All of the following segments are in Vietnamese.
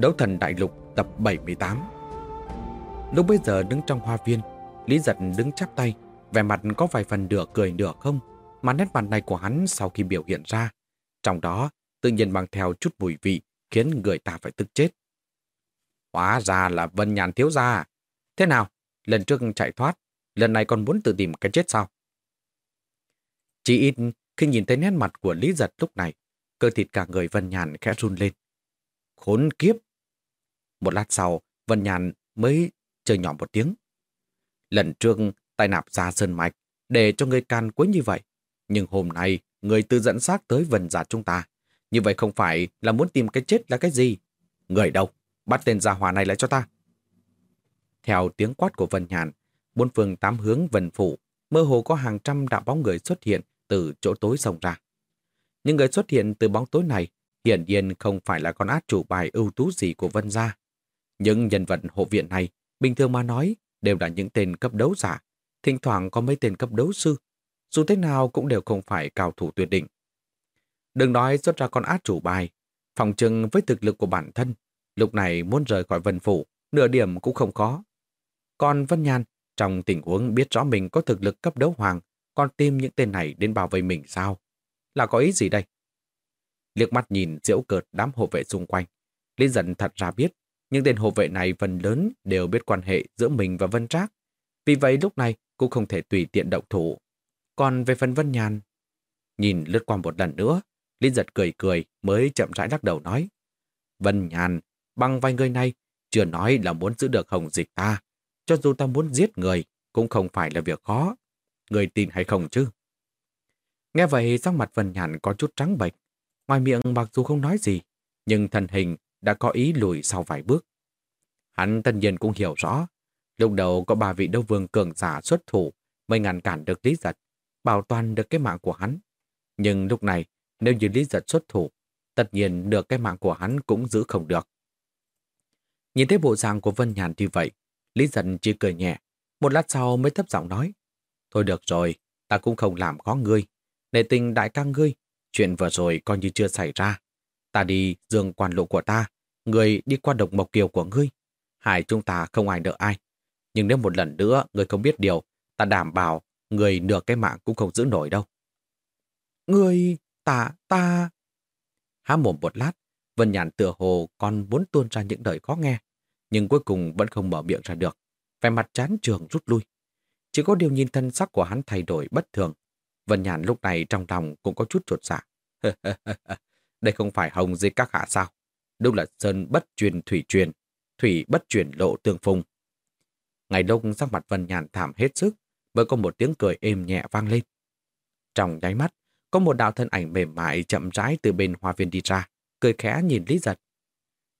Đấu thần đại lục tập 78 Lúc bây giờ đứng trong hoa viên, Lý giật đứng chắp tay, vẻ mặt có vài phần nửa cười nửa không, mà nét mặt này của hắn sau khi biểu hiện ra. Trong đó, tự nhiên mang theo chút mùi vị, khiến người ta phải tức chết. Hóa ra là Vân Nhàn thiếu gia. Thế nào? Lần trước chạy thoát, lần này còn muốn tự tìm cái chết sao? Chỉ ít khi nhìn thấy nét mặt của Lý Giật lúc này, cơ thịt cả người Vân Nhàn khẽ run lên. Khốn kiếp! Một lát sau, Vân Nhàn mới chơi nhỏ một tiếng. Lần trước, tai nạp ra sơn mạch, để cho người can quấy như vậy. Nhưng hôm nay, người tự dẫn xác tới vần giả chúng ta. Như vậy không phải là muốn tìm cái chết là cái gì? Người đâu? Bắt tên gia hỏa này lại cho ta. Theo tiếng quát của Vân Nhàn, bốn phương tám hướng vần phủ, mơ hồ có hàng trăm đạo bóng người xuất hiện từ chỗ tối sông ra. Những người xuất hiện từ bóng tối này hiển nhiên không phải là con át chủ bài ưu tú gì của Vân Gia. Những nhân vật hộ viện này, bình thường mà nói, đều là những tên cấp đấu giả, thỉnh thoảng có mấy tên cấp đấu sư. Dù thế nào cũng đều không phải cao thủ tuyệt định. Đừng nói xuất ra con át chủ bài, phòng trừng với thực lực của bản thân, lúc này muốn rời khỏi Vân Phủ, nửa điểm cũng không có. Còn Vân Nhan, trong tình huống biết rõ mình có thực lực cấp đấu hoàng, còn tìm những tên này đến bảo vệ mình sao? Là có ý gì đây? Liếc mắt nhìn diễu cợt đám hộ vệ xung quanh. Lý dần thật ra biết, những tên hộ vệ này phần lớn đều biết quan hệ giữa mình và Vân Trác. Vì vậy lúc này cũng không thể tùy tiện động thủ. Còn về phần Vân Nhàn, nhìn lướt qua một lần nữa, linh giật cười cười mới chậm rãi lắc đầu nói. Vân Nhàn, bằng vài người này, chưa nói là muốn giữ được hồng dịch ta. Cho dù ta muốn giết người, cũng không phải là việc khó. Người tin hay không chứ? Nghe vậy, sắc mặt Vân Nhàn có chút trắng bệch. Ngoài miệng mặc dù không nói gì, nhưng thân hình đã có ý lùi sau vài bước. Hắn tân nhiên cũng hiểu rõ, lúc đầu có ba vị đấu vương cường giả xuất thủ mới ngăn cản được Lý Giật, bảo toàn được cái mạng của hắn. Nhưng lúc này, nếu như Lý Giật xuất thủ, tất nhiên được cái mạng của hắn cũng giữ không được. Nhìn thấy bộ dạng của Vân Nhàn như vậy, Lý Giật chỉ cười nhẹ, một lát sau mới thấp giọng nói. Thôi được rồi, ta cũng không làm khó ngươi. Nể tình đại ca ngươi, chuyện vừa rồi coi như chưa xảy ra. Ta đi dương quan lộ của ta, người đi qua độc mộc kiều của ngươi. Hai chúng ta không ai nợ ai. Nhưng nếu một lần nữa người không biết điều, ta đảm bảo người nửa cái mạng cũng không giữ nổi đâu. Người, ta, ta... Há mồm một lát, Vân Nhàn tựa hồ còn muốn tuôn ra những lời khó nghe, nhưng cuối cùng vẫn không mở miệng ra được. Vẻ mặt chán trường rút lui. Chỉ có điều nhìn thân sắc của hắn thay đổi bất thường. Vân Nhàn lúc này trong lòng cũng có chút chuột dạ. Đây không phải hồng dưới các hạ sao? Đúng là sơn bất truyền thủy truyền, thủy bất truyền lộ tương phùng. Ngày đông sắc mặt Vân Nhàn thảm hết sức, mới có một tiếng cười êm nhẹ vang lên. Trong nháy mắt, có một đạo thân ảnh mềm mại chậm rãi từ bên hoa viên đi ra, cười khẽ nhìn Lý Giật.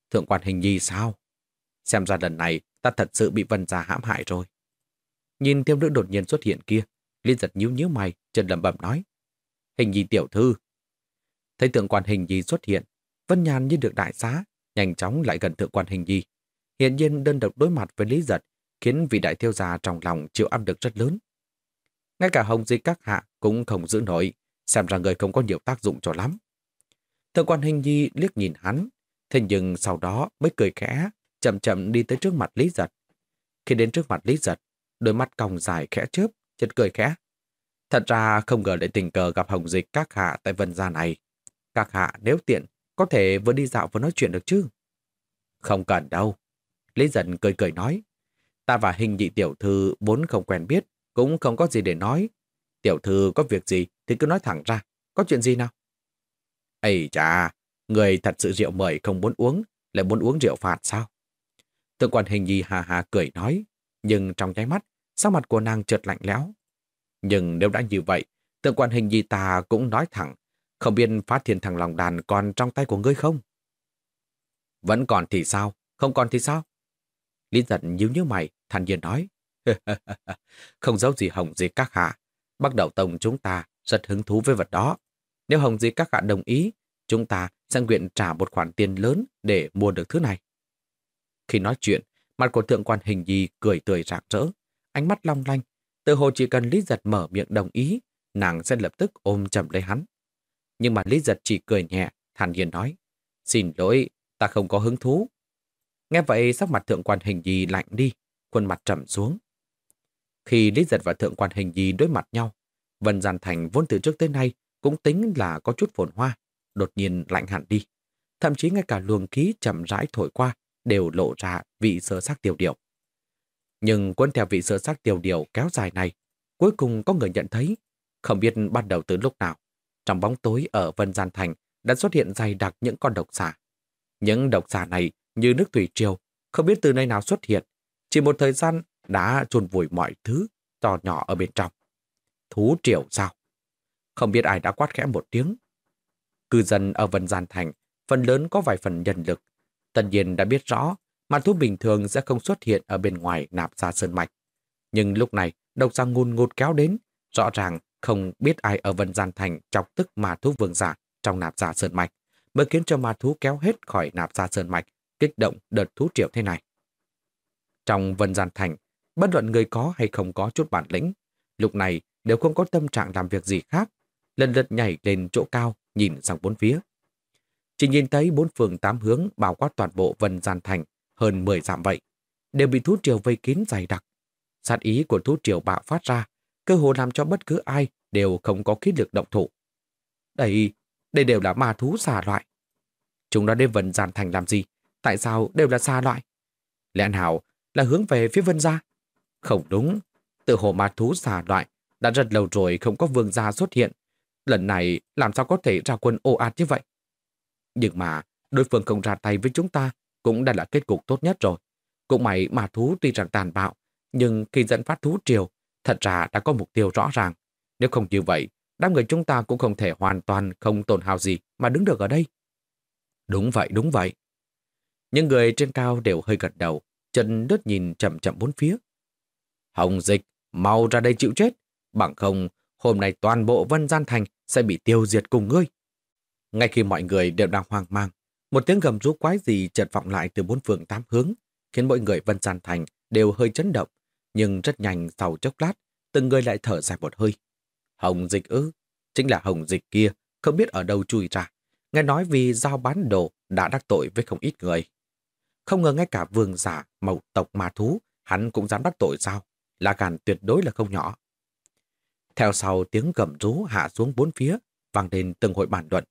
Thượng quan hình nhi sao? Xem ra lần này ta thật sự bị Vân gia hãm hại rồi. Nhìn thiếu nữ đột nhiên xuất hiện kia, Lý Giật nhíu nhíu mày, chân lẩm bẩm nói. Hình nhi tiểu thư. Thấy tượng quan hình gì xuất hiện, Vân Nhàn như được đại xá, nhanh chóng lại gần tượng quan hình gì. Hiện nhiên đơn độc đối mặt với Lý Giật khiến vị đại thiêu gia trong lòng chịu áp lực rất lớn. Ngay cả hồng di các hạ cũng không giữ nổi, xem ra người không có nhiều tác dụng cho lắm. Thượng quan hình nhi liếc nhìn hắn, thế nhưng sau đó mới cười khẽ, chậm chậm đi tới trước mặt Lý Giật. Khi đến trước mặt Lý Giật, đôi mắt còng dài khẽ chớp, chật cười khẽ. Thật ra không ngờ lại tình cờ gặp hồng dịch các hạ tại vân gia này. Các hạ nếu tiện, có thể vừa đi dạo vừa nói chuyện được chứ? Không cần đâu. Lý giận cười cười nói. Ta và hình nhị tiểu thư vốn không quen biết, cũng không có gì để nói. Tiểu thư có việc gì thì cứ nói thẳng ra. Có chuyện gì nào? Ây chà, người thật sự rượu mời không muốn uống, lại muốn uống rượu phạt sao? Thượng quan hình nhi hà hà cười nói, nhưng trong nháy mắt, sắc mặt của nàng trượt lạnh lẽo. Nhưng nếu đã như vậy, Tượng quan hình gì ta cũng nói thẳng, không biết phát thiên thằng lòng đàn còn trong tay của ngươi không? Vẫn còn thì sao? Không còn thì sao? Lý giận nhíu nhíu mày, thản nhiên nói. không giấu gì hồng gì các hạ. Bắt đầu tông chúng ta rất hứng thú với vật đó. Nếu hồng gì các hạ đồng ý, chúng ta sẽ nguyện trả một khoản tiền lớn để mua được thứ này. Khi nói chuyện, mặt của thượng quan hình gì cười tươi rạng rỡ, ánh mắt long lanh. Từ hồ chỉ cần Lý Giật mở miệng đồng ý, nàng sẽ lập tức ôm chầm lấy hắn. Nhưng mà Lý Giật chỉ cười nhẹ, thản nhiên nói, xin lỗi, ta không có hứng thú. Nghe vậy sắc mặt thượng quan hình gì lạnh đi, khuôn mặt trầm xuống. Khi Lý Giật và thượng quan hình gì đối mặt nhau, Vân Giàn Thành vốn từ trước tới nay cũng tính là có chút phồn hoa, đột nhiên lạnh hẳn đi. Thậm chí ngay cả luồng khí chậm rãi thổi qua đều lộ ra vị sơ sắc tiêu điều. Nhưng quân theo vị sơ sắc tiêu điều kéo dài này, cuối cùng có người nhận thấy, không biết bắt đầu từ lúc nào, trong bóng tối ở Vân Gian Thành đã xuất hiện dày đặc những con độc xà. Những độc xà này như nước thủy triều, không biết từ nơi nào xuất hiện, chỉ một thời gian đã chôn vùi mọi thứ to nhỏ ở bên trong. Thú triều sao? Không biết ai đã quát khẽ một tiếng. Cư dân ở Vân Gian Thành phần lớn có vài phần nhân lực. Tất nhiên đã biết rõ mà thú bình thường sẽ không xuất hiện ở bên ngoài nạp ra sơn mạch. Nhưng lúc này, độc giả ngôn ngột kéo đến, rõ ràng không biết ai ở Vân Gian Thành chọc tức ma thú vương giả trong nạp giả sơn mạch, mới khiến cho ma thú kéo hết khỏi nạp giả sơn mạch, kích động đợt thú triệu thế này. Trong Vân Gian Thành, bất luận người có hay không có chút bản lĩnh, lúc này đều không có tâm trạng làm việc gì khác, lần lượt nhảy lên chỗ cao, nhìn sang bốn phía. Chỉ nhìn thấy bốn phường tám hướng bao quát toàn bộ Vân Gian Thành hơn 10 dặm vậy, đều bị thú triều vây kín dày đặc. Sát ý của thú triều bạo phát ra, cơ hồ làm cho bất cứ ai đều không có khí lực động thủ. Đây, đây đều là ma thú xà loại. Chúng nó đến Vân giàn Thành làm gì? Tại sao đều là xà loại? Lẽ nào là hướng về phía Vân Gia? Không đúng, tự hồ ma thú xà loại đã rất lâu rồi không có vương gia xuất hiện. Lần này làm sao có thể ra quân ồ ạt như vậy? Nhưng mà đối phương không ra tay với chúng ta cũng đã là kết cục tốt nhất rồi. Cũng may mà thú tuy rằng tàn bạo, nhưng khi dẫn phát thú triều, thật ra đã có mục tiêu rõ ràng. Nếu không như vậy, đám người chúng ta cũng không thể hoàn toàn không tổn hào gì mà đứng được ở đây. Đúng vậy, đúng vậy. Những người trên cao đều hơi gật đầu, chân đứt nhìn chậm chậm bốn phía. Hồng dịch, mau ra đây chịu chết. Bằng không, hôm nay toàn bộ Vân Gian Thành sẽ bị tiêu diệt cùng ngươi. Ngay khi mọi người đều đang hoang mang, một tiếng gầm rú quái gì chợt vọng lại từ bốn phương tám hướng, khiến mọi người Vân Gian Thành đều hơi chấn động. Nhưng rất nhanh sau chốc lát, từng người lại thở dài một hơi. Hồng dịch ư, chính là hồng dịch kia, không biết ở đâu chui ra. Nghe nói vì giao bán đồ đã đắc tội với không ít người. Không ngờ ngay cả vương giả, mậu tộc ma thú, hắn cũng dám đắc tội sao? Là gàn tuyệt đối là không nhỏ. Theo sau tiếng gầm rú hạ xuống bốn phía, vang lên từng hội bàn luận.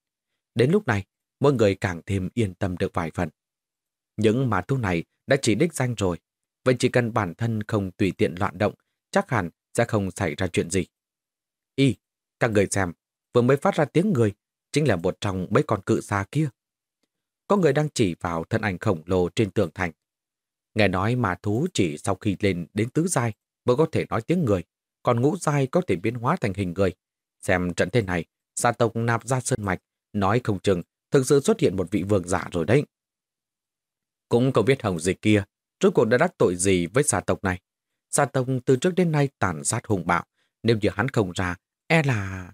Đến lúc này, mỗi người càng thêm yên tâm được vài phần. Những ma thú này đã chỉ đích danh rồi, vậy chỉ cần bản thân không tùy tiện loạn động, chắc hẳn sẽ không xảy ra chuyện gì. Y, các người xem, vừa mới phát ra tiếng người, chính là một trong mấy con cự xa kia. Có người đang chỉ vào thân ảnh khổng lồ trên tường thành. Nghe nói mà thú chỉ sau khi lên đến tứ giai mới có thể nói tiếng người, còn ngũ giai có thể biến hóa thành hình người. Xem trận thế này, gia tộc nạp ra sơn mạch, nói không chừng thực sự xuất hiện một vị vương giả rồi đấy. Cũng không biết hồng dịch kia, rốt cuộc đã đắc tội gì với gia tộc này. Gia tộc từ trước đến nay tàn sát hùng bạo, nếu như hắn không ra, e là...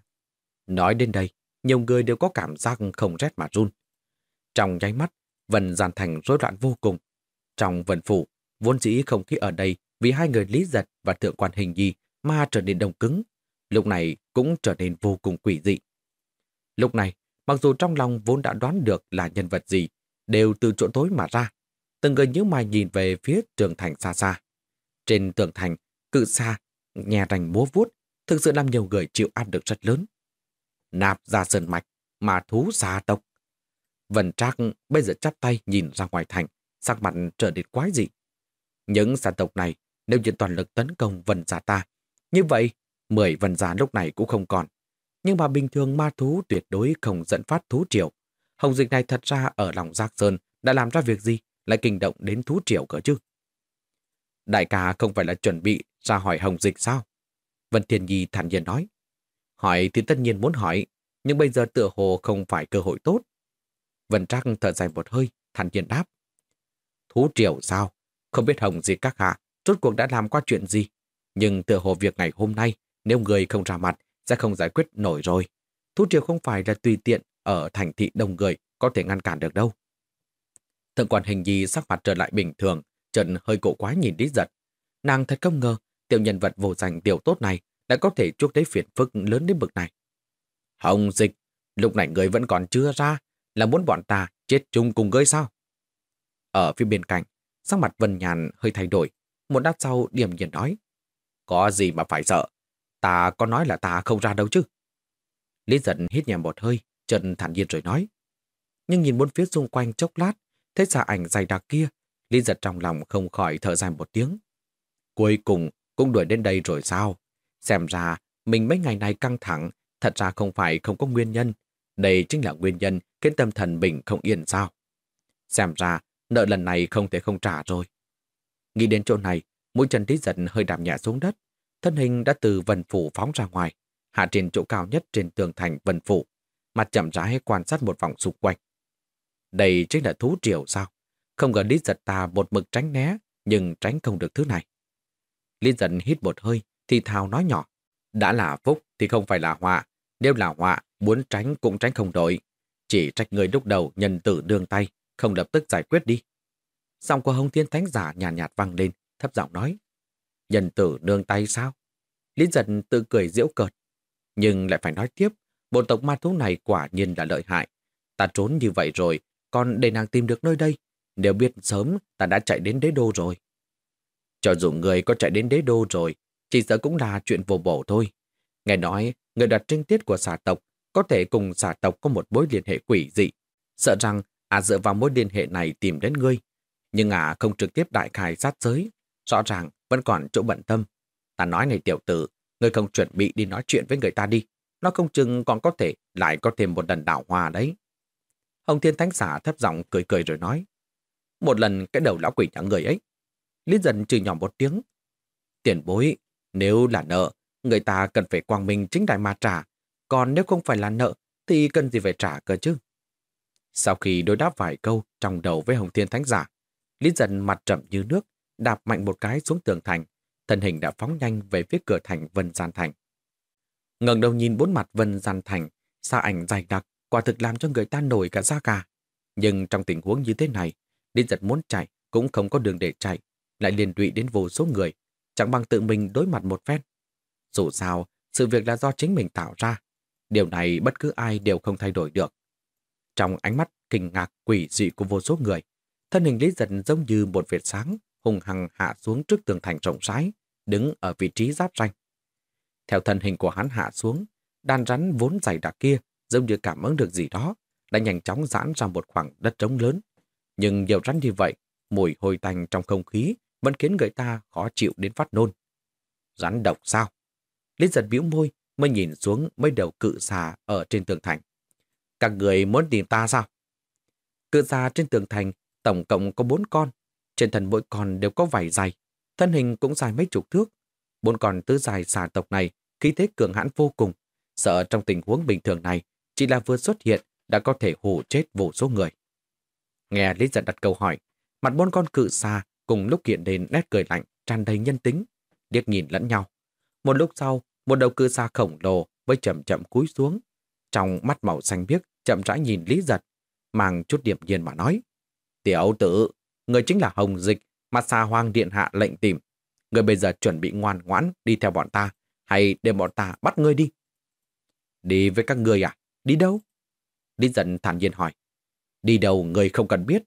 Nói đến đây, nhiều người đều có cảm giác không rét mà run. Trong nháy mắt, Vân Giàn Thành rối loạn vô cùng. Trong vần phủ, vốn dĩ không khí ở đây vì hai người Lý Giật và Thượng quan Hình Nhi mà trở nên đông cứng, lúc này cũng trở nên vô cùng quỷ dị. Lúc này, mặc dù trong lòng vốn đã đoán được là nhân vật gì, đều từ chỗ tối mà ra. Từng người nhớ mày nhìn về phía tường thành xa xa. Trên tường thành, cự xa, nhà rành múa vuốt, thực sự làm nhiều người chịu áp được rất lớn. Nạp ra sơn mạch, mà thú xa tộc. Vân Trác bây giờ chắp tay nhìn ra ngoài thành, sắc mặt trở nên quái dị. Những gia tộc này, nếu như toàn lực tấn công vân gia ta, như vậy, mười vân gia lúc này cũng không còn. Nhưng mà bình thường ma thú tuyệt đối không dẫn phát thú triều. Hồng dịch này thật ra ở lòng Giác Sơn đã làm ra việc gì lại kinh động đến thú triều cơ chứ? Đại ca không phải là chuẩn bị ra hỏi hồng dịch sao? Vân Thiên Nhi thản nhiên nói. Hỏi thì tất nhiên muốn hỏi, nhưng bây giờ tựa hồ không phải cơ hội tốt. Vân Trác thở dài một hơi, thản nhiên đáp. Thú triều sao? Không biết Hồng dịch các hạ, rốt cuộc đã làm qua chuyện gì. Nhưng tựa hồ việc ngày hôm nay, nếu người không ra mặt, sẽ không giải quyết nổi rồi. Thú triều không phải là tùy tiện ở thành thị đông người có thể ngăn cản được đâu. Thượng quan hình nhi sắc mặt trở lại bình thường, trần hơi cổ quái nhìn lý giật. Nàng thật không ngờ, tiểu nhân vật vô danh tiểu tốt này đã có thể chuốc lấy phiền phức lớn đến bực này. Hồng dịch, lúc này người vẫn còn chưa ra, là muốn bọn ta chết chung cùng ngươi sao? Ở phía bên cạnh, sắc mặt Vân Nhàn hơi thay đổi. Một đát sau điểm nhiên nói. Có gì mà phải sợ? Ta có nói là ta không ra đâu chứ? Lý giận hít nhẹ một hơi, trần thản nhiên rồi nói. Nhưng nhìn bốn phía xung quanh chốc lát, thế ra ảnh dày đặc kia, Lý giật trong lòng không khỏi thở dài một tiếng. Cuối cùng cũng đuổi đến đây rồi sao? Xem ra mình mấy ngày này căng thẳng, thật ra không phải không có nguyên nhân. Đây chính là nguyên nhân khiến tâm thần mình không yên sao. Xem ra nợ lần này không thể không trả rồi. Nghĩ đến chỗ này, mũi chân lý giật hơi đạp nhẹ xuống đất. Thân hình đã từ vần phủ phóng ra ngoài, hạ trên chỗ cao nhất trên tường thành vần phủ, mặt chậm rãi quan sát một vòng xung quanh. Đây chính là thú triều sao? Không ngờ lý giật ta một mực tránh né, nhưng tránh không được thứ này. Lý giật hít một hơi, thì thào nói nhỏ. Đã là phúc thì không phải là họa. Nếu là họa, muốn tránh cũng tránh không đổi. Chỉ trách người lúc đầu nhân tử đương tay, không lập tức giải quyết đi. Giọng của Hồng Thiên Thánh Giả nhàn nhạt, nhạt vang lên, thấp giọng nói. Nhân tử đương tay sao? Lý giật tự cười diễu cợt. Nhưng lại phải nói tiếp, bộ tộc ma thú này quả nhiên là lợi hại. Ta trốn như vậy rồi, còn để nàng tìm được nơi đây. Nếu biết sớm, ta đã chạy đến đế đô rồi. Cho dù người có chạy đến đế đô rồi, chỉ sợ cũng là chuyện vô bổ thôi. Nghe nói, người đặt trinh tiết của xà tộc có thể cùng xà tộc có một mối liên hệ quỷ dị. Sợ rằng à dựa vào mối liên hệ này tìm đến ngươi. Nhưng à không trực tiếp đại khai sát giới. Rõ ràng vẫn còn chỗ bận tâm. Ta nói này tiểu tử, ngươi không chuẩn bị đi nói chuyện với người ta đi. Nó không chừng còn có thể lại có thêm một lần đảo hòa đấy. Hồng Thiên Thánh Xả thấp giọng cười cười rồi nói. Một lần cái đầu lão quỷ nhà người ấy. Lý dần trừ nhỏ một tiếng. Tiền bối, nếu là nợ, người ta cần phải quang minh chính đại mà trả. Còn nếu không phải là nợ, thì cần gì phải trả cơ chứ? Sau khi đối đáp vài câu trong đầu với Hồng Thiên Thánh Giả, Lý dần mặt trầm như nước, đạp mạnh một cái xuống tường thành, thân hình đã phóng nhanh về phía cửa thành Vân Gian Thành. ngẩng đầu nhìn bốn mặt Vân Gian Thành, xa ảnh dày đặc, quả thực làm cho người ta nổi cả da gà. Nhưng trong tình huống như thế này, Lý giật muốn chạy cũng không có đường để chạy, lại liên lụy đến vô số người, chẳng bằng tự mình đối mặt một phen. Dù sao, sự việc là do chính mình tạo ra. Điều này bất cứ ai đều không thay đổi được. Trong ánh mắt kinh ngạc quỷ dị của vô số người, thân hình Lý Giật giống như một vệt sáng hùng hằng hạ xuống trước tường thành rộng rãi, đứng ở vị trí giáp ranh. Theo thân hình của hắn hạ xuống, đàn rắn vốn dày đặc kia giống như cảm ứng được gì đó, đã nhanh chóng giãn ra một khoảng đất trống lớn. Nhưng nhiều rắn như vậy, mùi hôi tanh trong không khí vẫn khiến người ta khó chịu đến phát nôn. Rắn độc sao? Lý giật bĩu môi mới nhìn xuống mấy đầu cự xà ở trên tường thành. Các người muốn tìm ta sao? Cự xà trên tường thành tổng cộng có bốn con. Trên thân mỗi con đều có vảy dày Thân hình cũng dài mấy chục thước. Bốn con tứ dài xà tộc này khí thế cường hãn vô cùng. Sợ trong tình huống bình thường này chỉ là vừa xuất hiện đã có thể hù chết vô số người. Nghe Lý giật đặt câu hỏi, mặt bốn con cự xa cùng lúc hiện đến nét cười lạnh, tràn đầy nhân tính, điếc nhìn lẫn nhau. Một lúc sau, một đầu cự xa khổng lồ với chậm chậm cúi xuống. Trong mắt màu xanh biếc, chậm rãi nhìn Lý Giật, mang chút điểm nhiên mà nói. Tiểu tử, người chính là Hồng Dịch, mà xa hoang điện hạ lệnh tìm. Người bây giờ chuẩn bị ngoan ngoãn đi theo bọn ta, hay để bọn ta bắt ngươi đi? Đi với các người à? Đi đâu? Lý Giật thản nhiên hỏi. Đi đâu người không cần biết.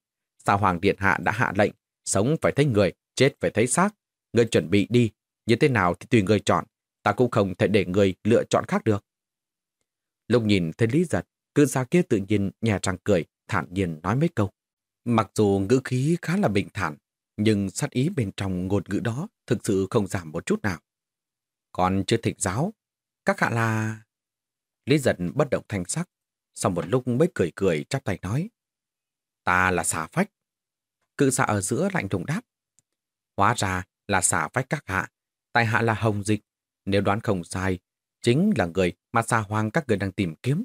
Sao Hoàng Điện Hạ đã hạ lệnh Sống phải thấy người, chết phải thấy xác. Người chuẩn bị đi, như thế nào thì tùy người chọn. Ta cũng không thể để người lựa chọn khác được. Lúc nhìn thấy Lý Giật, cư gia kia tự nhiên nhà răng cười, thản nhiên nói mấy câu. Mặc dù ngữ khí khá là bình thản, nhưng sát ý bên trong ngôn ngữ đó thực sự không giảm một chút nào. Còn chưa thịnh giáo, các hạ là... Lý giật bất động thanh sắc, sau một lúc mới cười cười chắp tay nói. Ta là xà phách, Cự xạ ở giữa lạnh thùng đáp. Hóa ra là xả phách các hạ. Tại hạ là hồng dịch. Nếu đoán không sai, chính là người mà xa hoàng các người đang tìm kiếm.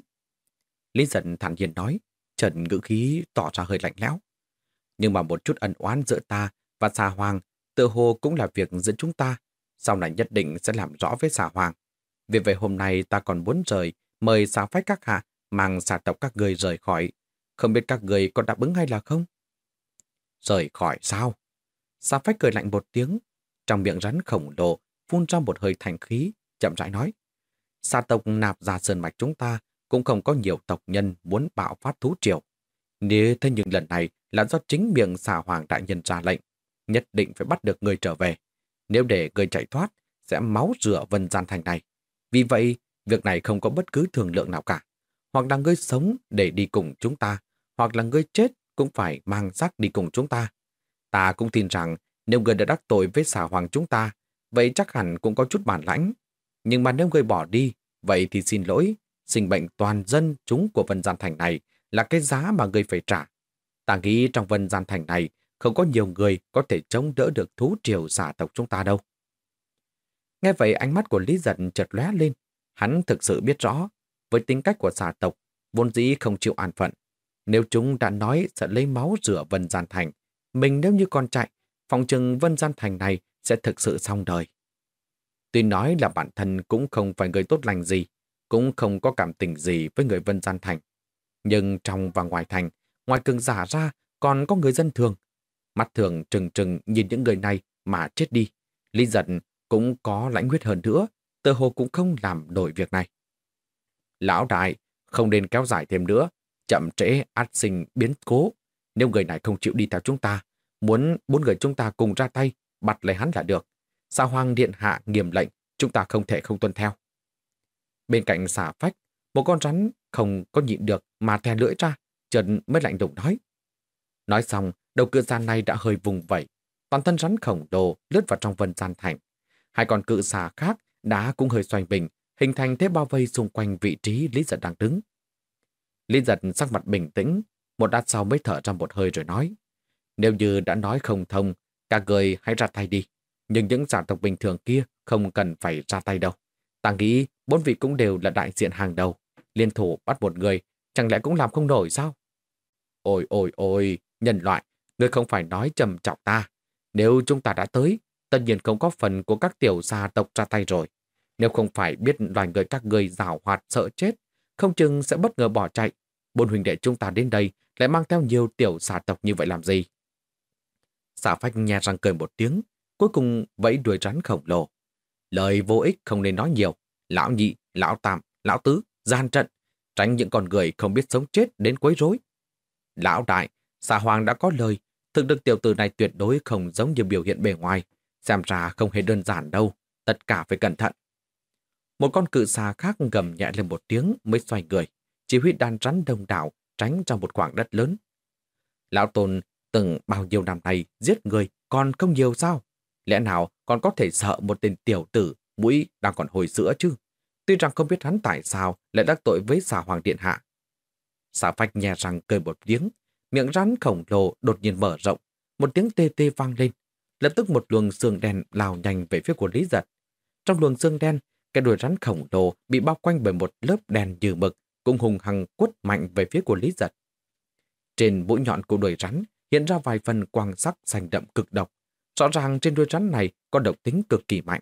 Lý giật thản nhiên nói, trần ngữ khí tỏ ra hơi lạnh lẽo. Nhưng mà một chút ẩn oán giữa ta và xà hoàng tự hồ cũng là việc giữa chúng ta. Sau này nhất định sẽ làm rõ với xà hoàng. Vì vậy hôm nay ta còn muốn rời, mời xá phách các hạ, mang xà tộc các người rời khỏi. Không biết các người có đáp ứng hay là không? Rời khỏi sao? Xà phách cười lạnh một tiếng, trong miệng rắn khổng lồ, phun ra một hơi thành khí, chậm rãi nói. Xà tộc nạp ra sơn mạch chúng ta cũng không có nhiều tộc nhân muốn bạo phát thú triều. Nếu thế nhưng lần này là do chính miệng xà hoàng đại nhân ra lệnh, nhất định phải bắt được người trở về. Nếu để người chạy thoát, sẽ máu rửa vân gian thành này. Vì vậy, việc này không có bất cứ thường lượng nào cả. Hoặc là ngươi sống để đi cùng chúng ta, hoặc là ngươi chết cũng phải mang xác đi cùng chúng ta. Ta cũng tin rằng nếu người đã đắc tội với xà hoàng chúng ta, vậy chắc hẳn cũng có chút bản lãnh. Nhưng mà nếu người bỏ đi, vậy thì xin lỗi, sinh bệnh toàn dân chúng của Vân Gian Thành này là cái giá mà người phải trả. Ta nghĩ trong Vân Gian Thành này không có nhiều người có thể chống đỡ được thú triều xà tộc chúng ta đâu. Nghe vậy ánh mắt của Lý Giật chợt lóe lên. Hắn thực sự biết rõ, với tính cách của xà tộc, vốn dĩ không chịu an phận. Nếu chúng đã nói sẽ lấy máu rửa Vân Gian Thành, mình nếu như còn chạy, phòng trừng Vân Gian Thành này sẽ thực sự xong đời. Tuy nói là bản thân cũng không phải người tốt lành gì, cũng không có cảm tình gì với người Vân Gian Thành. Nhưng trong và ngoài thành, ngoài cường giả ra còn có người dân thường. Mắt thường trừng trừng nhìn những người này mà chết đi. Lý giận cũng có lãnh huyết hơn nữa, tờ hồ cũng không làm nổi việc này. Lão đại, không nên kéo dài thêm nữa, chậm trễ át sinh biến cố. Nếu người này không chịu đi theo chúng ta, muốn bốn người chúng ta cùng ra tay, bắt lấy hắn là được. Sa Hoàng Điện Hạ nghiêm lệnh, chúng ta không thể không tuân theo. Bên cạnh xả phách, một con rắn không có nhịn được mà thè lưỡi ra, Trần mới lạnh lùng nói. Nói xong, đầu cự gian này đã hơi vùng vẩy, toàn thân rắn khổng lồ lướt vào trong vân gian thành. Hai con cự xà khác đã cũng hơi xoay bình, hình thành thế bao vây xung quanh vị trí Lý Giật đang đứng. Lý Giật sắc mặt bình tĩnh, một đát sau mới thở ra một hơi rồi nói. Nếu như đã nói không thông, cả người hãy ra tay đi. Nhưng những giả tộc bình thường kia không cần phải ra tay đâu. Ta nghĩ bốn vị cũng đều là đại diện hàng đầu. Liên thủ bắt một người, chẳng lẽ cũng làm không nổi sao? Ôi ôi ôi, nhân loại, ngươi không phải nói trầm trọng ta. Nếu chúng ta đã tới, tất nhiên không có phần của các tiểu gia tộc ra tay rồi. Nếu không phải biết loài người các người rào hoạt sợ chết, không chừng sẽ bất ngờ bỏ chạy. Bốn huynh đệ chúng ta đến đây lại mang theo nhiều tiểu xà tộc như vậy làm gì? Xà phách nhà răng cười một tiếng, cuối cùng vẫy đuôi rắn khổng lồ. Lời vô ích không nên nói nhiều. Lão nhị, lão tam, lão tứ, gian trận, tránh những con người không biết sống chết đến quấy rối. Lão đại, xà hoàng đã có lời, thực lực tiểu tử này tuyệt đối không giống như biểu hiện bề ngoài. Xem ra không hề đơn giản đâu, tất cả phải cẩn thận. Một con cự xà khác gầm nhẹ lên một tiếng mới xoay người, chỉ huy đàn rắn đông đảo tránh trong một khoảng đất lớn. Lão Tôn từng bao nhiêu năm nay giết người còn không nhiều sao? Lẽ nào còn có thể sợ một tên tiểu tử mũi đang còn hồi sữa chứ? Tuy rằng không biết hắn tại sao lại đắc tội với xà hoàng điện hạ. Xà phách nhè răng cười một tiếng, miệng rắn khổng lồ đột nhiên mở rộng, một tiếng tê tê vang lên. Lập tức một luồng xương đen lao nhanh về phía của Lý Giật. Trong luồng xương đen, cái đuôi rắn khổng lồ bị bao quanh bởi một lớp đèn như mực, cũng hùng hằng quất mạnh về phía của Lý Giật. Trên mũi nhọn của đuôi rắn hiện ra vài phần quang sắc xanh đậm cực độc. Rõ ràng trên đuôi rắn này có độc tính cực kỳ mạnh.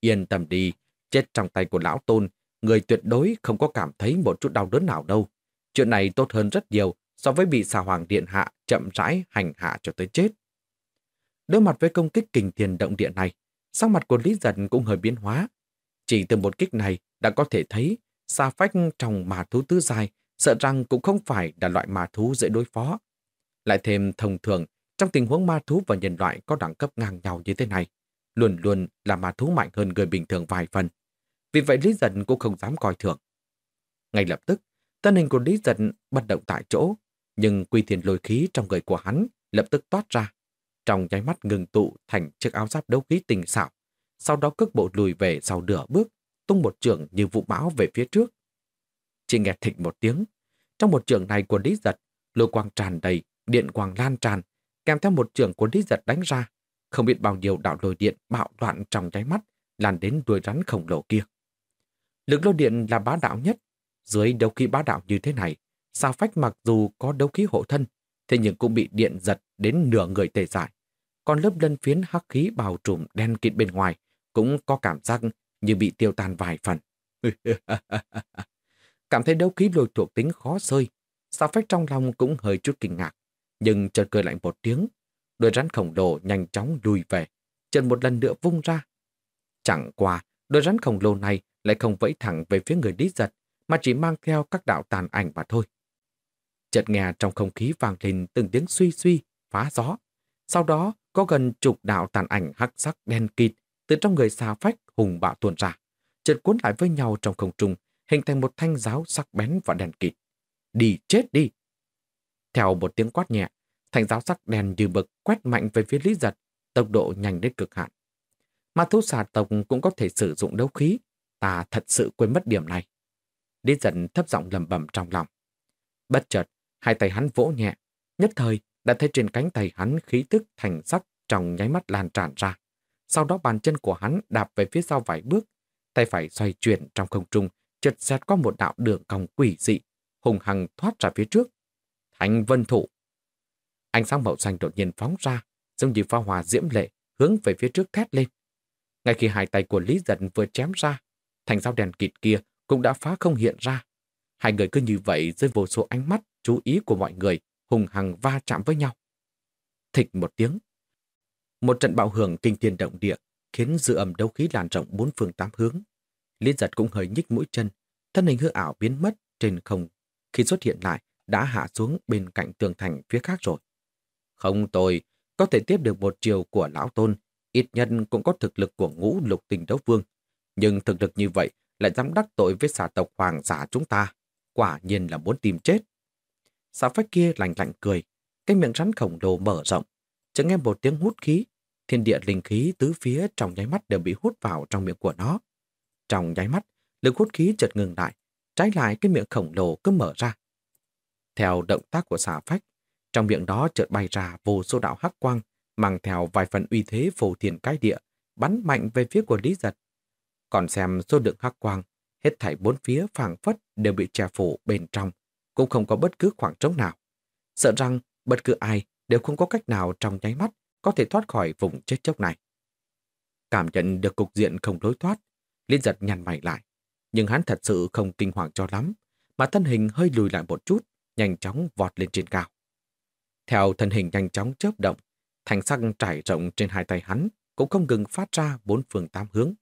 Yên tâm đi, chết trong tay của lão tôn, người tuyệt đối không có cảm thấy một chút đau đớn nào đâu. Chuyện này tốt hơn rất nhiều so với bị xà hoàng điện hạ chậm rãi hành hạ cho tới chết. Đối mặt với công kích kình thiền động địa này, sắc mặt của Lý Giật cũng hơi biến hóa. Chỉ từ một kích này đã có thể thấy xa phách trong mà thú tứ dài sợ rằng cũng không phải là loại ma thú dễ đối phó. Lại thêm thông thường, trong tình huống ma thú và nhân loại có đẳng cấp ngang nhau như thế này, luôn luôn là ma thú mạnh hơn người bình thường vài phần. Vì vậy Lý Giật cũng không dám coi thường. Ngay lập tức, thân hình của Lý Giật bắt động tại chỗ, nhưng quy thiền lôi khí trong người của hắn lập tức toát ra. Trong nháy mắt ngừng tụ thành chiếc áo giáp đấu khí tình xảo, sau đó cước bộ lùi về sau nửa bước, tung một trường như vụ bão về phía trước. Chỉ nghe thịnh một tiếng, trong một trường này của Lý Giật, lôi quang tràn đầy, điện quang lan tràn, kèm theo một trường của Lý Giật đánh ra. Không biết bao nhiêu đạo lôi điện bạo loạn trong nháy mắt, lan đến đuôi rắn khổng lồ kia. Lực lôi điện là bá đạo nhất. Dưới đấu khí bá đạo như thế này, Sa Phách mặc dù có đấu khí hộ thân, thế nhưng cũng bị điện giật đến nửa người tê dại. Còn lớp lân phiến hắc khí bao trùm đen kịt bên ngoài cũng có cảm giác như bị tiêu tan vài phần. cảm thấy đấu khí lôi thuộc tính khó sơi, Sa Phách trong lòng cũng hơi chút kinh ngạc, nhưng chợt cười lạnh một tiếng, đôi rắn khổng lồ nhanh chóng lùi về, chân một lần nữa vung ra. Chẳng qua, đôi rắn khổng lồ này lại không vẫy thẳng về phía người lý giật, mà chỉ mang theo các đạo tàn ảnh mà thôi. Chợt nghe trong không khí vang lên từng tiếng suy suy, phá gió. Sau đó có gần chục đạo tàn ảnh hắc sắc đen kịt từ trong người xà phách hùng bạo tuôn ra, chợt cuốn lại với nhau trong không trung, hình thành một thanh giáo sắc bén và đèn kịt. Đi chết đi! Theo một tiếng quát nhẹ, thanh giáo sắc đèn như bực quét mạnh về phía Lý Giật, tốc độ nhanh đến cực hạn. Mà thú xà tộc cũng có thể sử dụng đấu khí, ta thật sự quên mất điểm này. Lý Giật thấp giọng lầm bầm trong lòng. Bất chợt, hai tay hắn vỗ nhẹ, nhất thời đã thấy trên cánh tay hắn khí tức thành sắc trong nháy mắt lan tràn ra. Sau đó bàn chân của hắn đạp về phía sau vài bước, tay phải xoay chuyển trong không trung, chợt xét qua một đạo đường cong quỷ dị, hùng hằng thoát ra phía trước. Thành vân thủ. Ánh sáng màu xanh đột nhiên phóng ra, giống như pha hòa diễm lệ, hướng về phía trước thét lên. Ngay khi hai tay của Lý Giật vừa chém ra, thành dao đèn kịt kia cũng đã phá không hiện ra. Hai người cứ như vậy dưới vô số ánh mắt, chú ý của mọi người, hùng hằng va chạm với nhau. Thịch một tiếng. Một trận bạo hưởng kinh thiên động địa, khiến dư ẩm đấu khí lan rộng bốn phương tám hướng. liên giật cũng hơi nhích mũi chân, thân hình hư ảo biến mất trên không. Khi xuất hiện lại, đã hạ xuống bên cạnh tường thành phía khác rồi. Không tôi, có thể tiếp được một chiều của lão tôn, ít nhân cũng có thực lực của ngũ lục tình đấu vương. Nhưng thực lực như vậy lại dám đắc tội với xà tộc hoàng giả chúng ta. Quả nhiên là muốn tìm chết. Xà phách kia lạnh lạnh cười, cái miệng rắn khổng lồ mở rộng. Chẳng nghe một tiếng hút khí, thiên địa linh khí tứ phía trong nháy mắt đều bị hút vào trong miệng của nó. Trong nháy mắt, lực hút khí chợt ngừng lại, trái lại cái miệng khổng lồ cứ mở ra. Theo động tác của xà phách, trong miệng đó chợt bay ra vô số đạo hắc quang, mang theo vài phần uy thế phổ thiền cái địa, bắn mạnh về phía của Lý Giật. Còn xem số lượng hắc quang, hết thảy bốn phía phảng phất đều bị che phủ bên trong, cũng không có bất cứ khoảng trống nào. Sợ rằng bất cứ ai đều không có cách nào trong nháy mắt có thể thoát khỏi vùng chết chóc này. Cảm nhận được cục diện không lối thoát, Liên giật nhăn mày lại. Nhưng hắn thật sự không kinh hoàng cho lắm, mà thân hình hơi lùi lại một chút, nhanh chóng vọt lên trên cao. Theo thân hình nhanh chóng chớp động, thành sắc trải rộng trên hai tay hắn cũng không ngừng phát ra bốn phương tám hướng.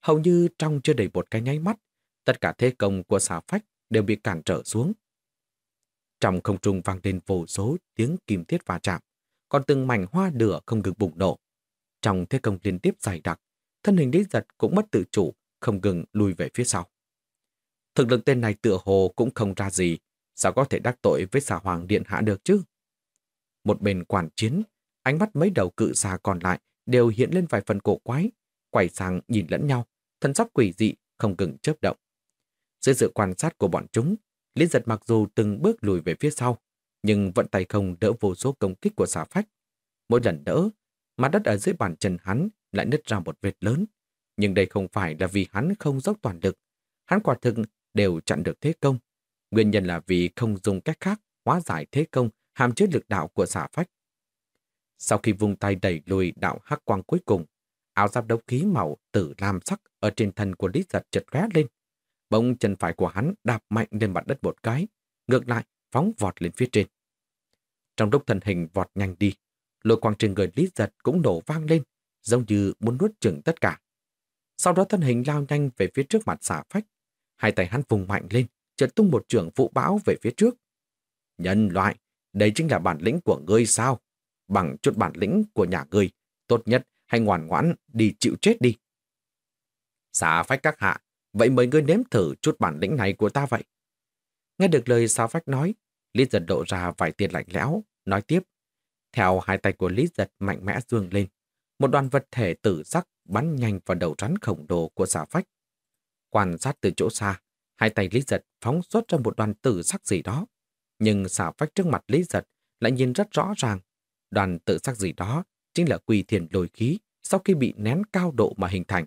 Hầu như trong chưa đầy một cái nháy mắt, tất cả thế công của xà phách đều bị cản trở xuống. Trong không trung vang lên vô số tiếng kim thiết va chạm, còn từng mảnh hoa lửa không ngừng bùng nổ. Trong thế công liên tiếp dài đặc, thân hình lý giật cũng mất tự chủ, không ngừng lùi về phía sau. Thực lực tên này tựa hồ cũng không ra gì, sao có thể đắc tội với xà hoàng điện hạ được chứ? Một bên quản chiến, ánh mắt mấy đầu cự xà còn lại đều hiện lên vài phần cổ quái, quay sang nhìn lẫn nhau, thân sắc quỷ dị, không ngừng chớp động. Dưới sự quan sát của bọn chúng, Lý giật mặc dù từng bước lùi về phía sau, nhưng vận tay không đỡ vô số công kích của xà phách. Mỗi lần đỡ, mặt đất ở dưới bàn chân hắn lại nứt ra một vệt lớn. Nhưng đây không phải là vì hắn không dốc toàn lực. Hắn quả thực đều chặn được thế công. Nguyên nhân là vì không dùng cách khác hóa giải thế công hàm chứa lực đạo của xà phách. Sau khi vung tay đẩy lùi đạo hắc quang cuối cùng, áo giáp đấu khí màu tử lam sắc ở trên thân của Lý Giật chật ré lên. Bỗng chân phải của hắn đạp mạnh lên mặt đất một cái, ngược lại phóng vọt lên phía trên. Trong lúc thần hình vọt nhanh đi, lôi quang trên người Lý Giật cũng nổ vang lên, giống như muốn nuốt chửng tất cả. Sau đó thân hình lao nhanh về phía trước mặt xả phách. Hai tay hắn vùng mạnh lên, chợt tung một trường vụ bão về phía trước. Nhân loại, đây chính là bản lĩnh của ngươi sao? Bằng chút bản lĩnh của nhà ngươi, tốt nhất hay ngoan ngoãn đi chịu chết đi. Xả phách các hạ, vậy mời ngươi nếm thử chút bản lĩnh này của ta vậy. Nghe được lời xả phách nói, Lý giật độ ra vài tiền lạnh lẽo, nói tiếp. Theo hai tay của Lý giật mạnh mẽ dương lên, một đoàn vật thể tử sắc bắn nhanh vào đầu rắn khổng lồ của xà phách. Quan sát từ chỗ xa, hai tay Lý giật phóng xuất ra một đoàn tử sắc gì đó. Nhưng xà phách trước mặt Lý giật lại nhìn rất rõ ràng. Đoàn tử sắc gì đó chính là quỳ thiền lôi khí sau khi bị nén cao độ mà hình thành.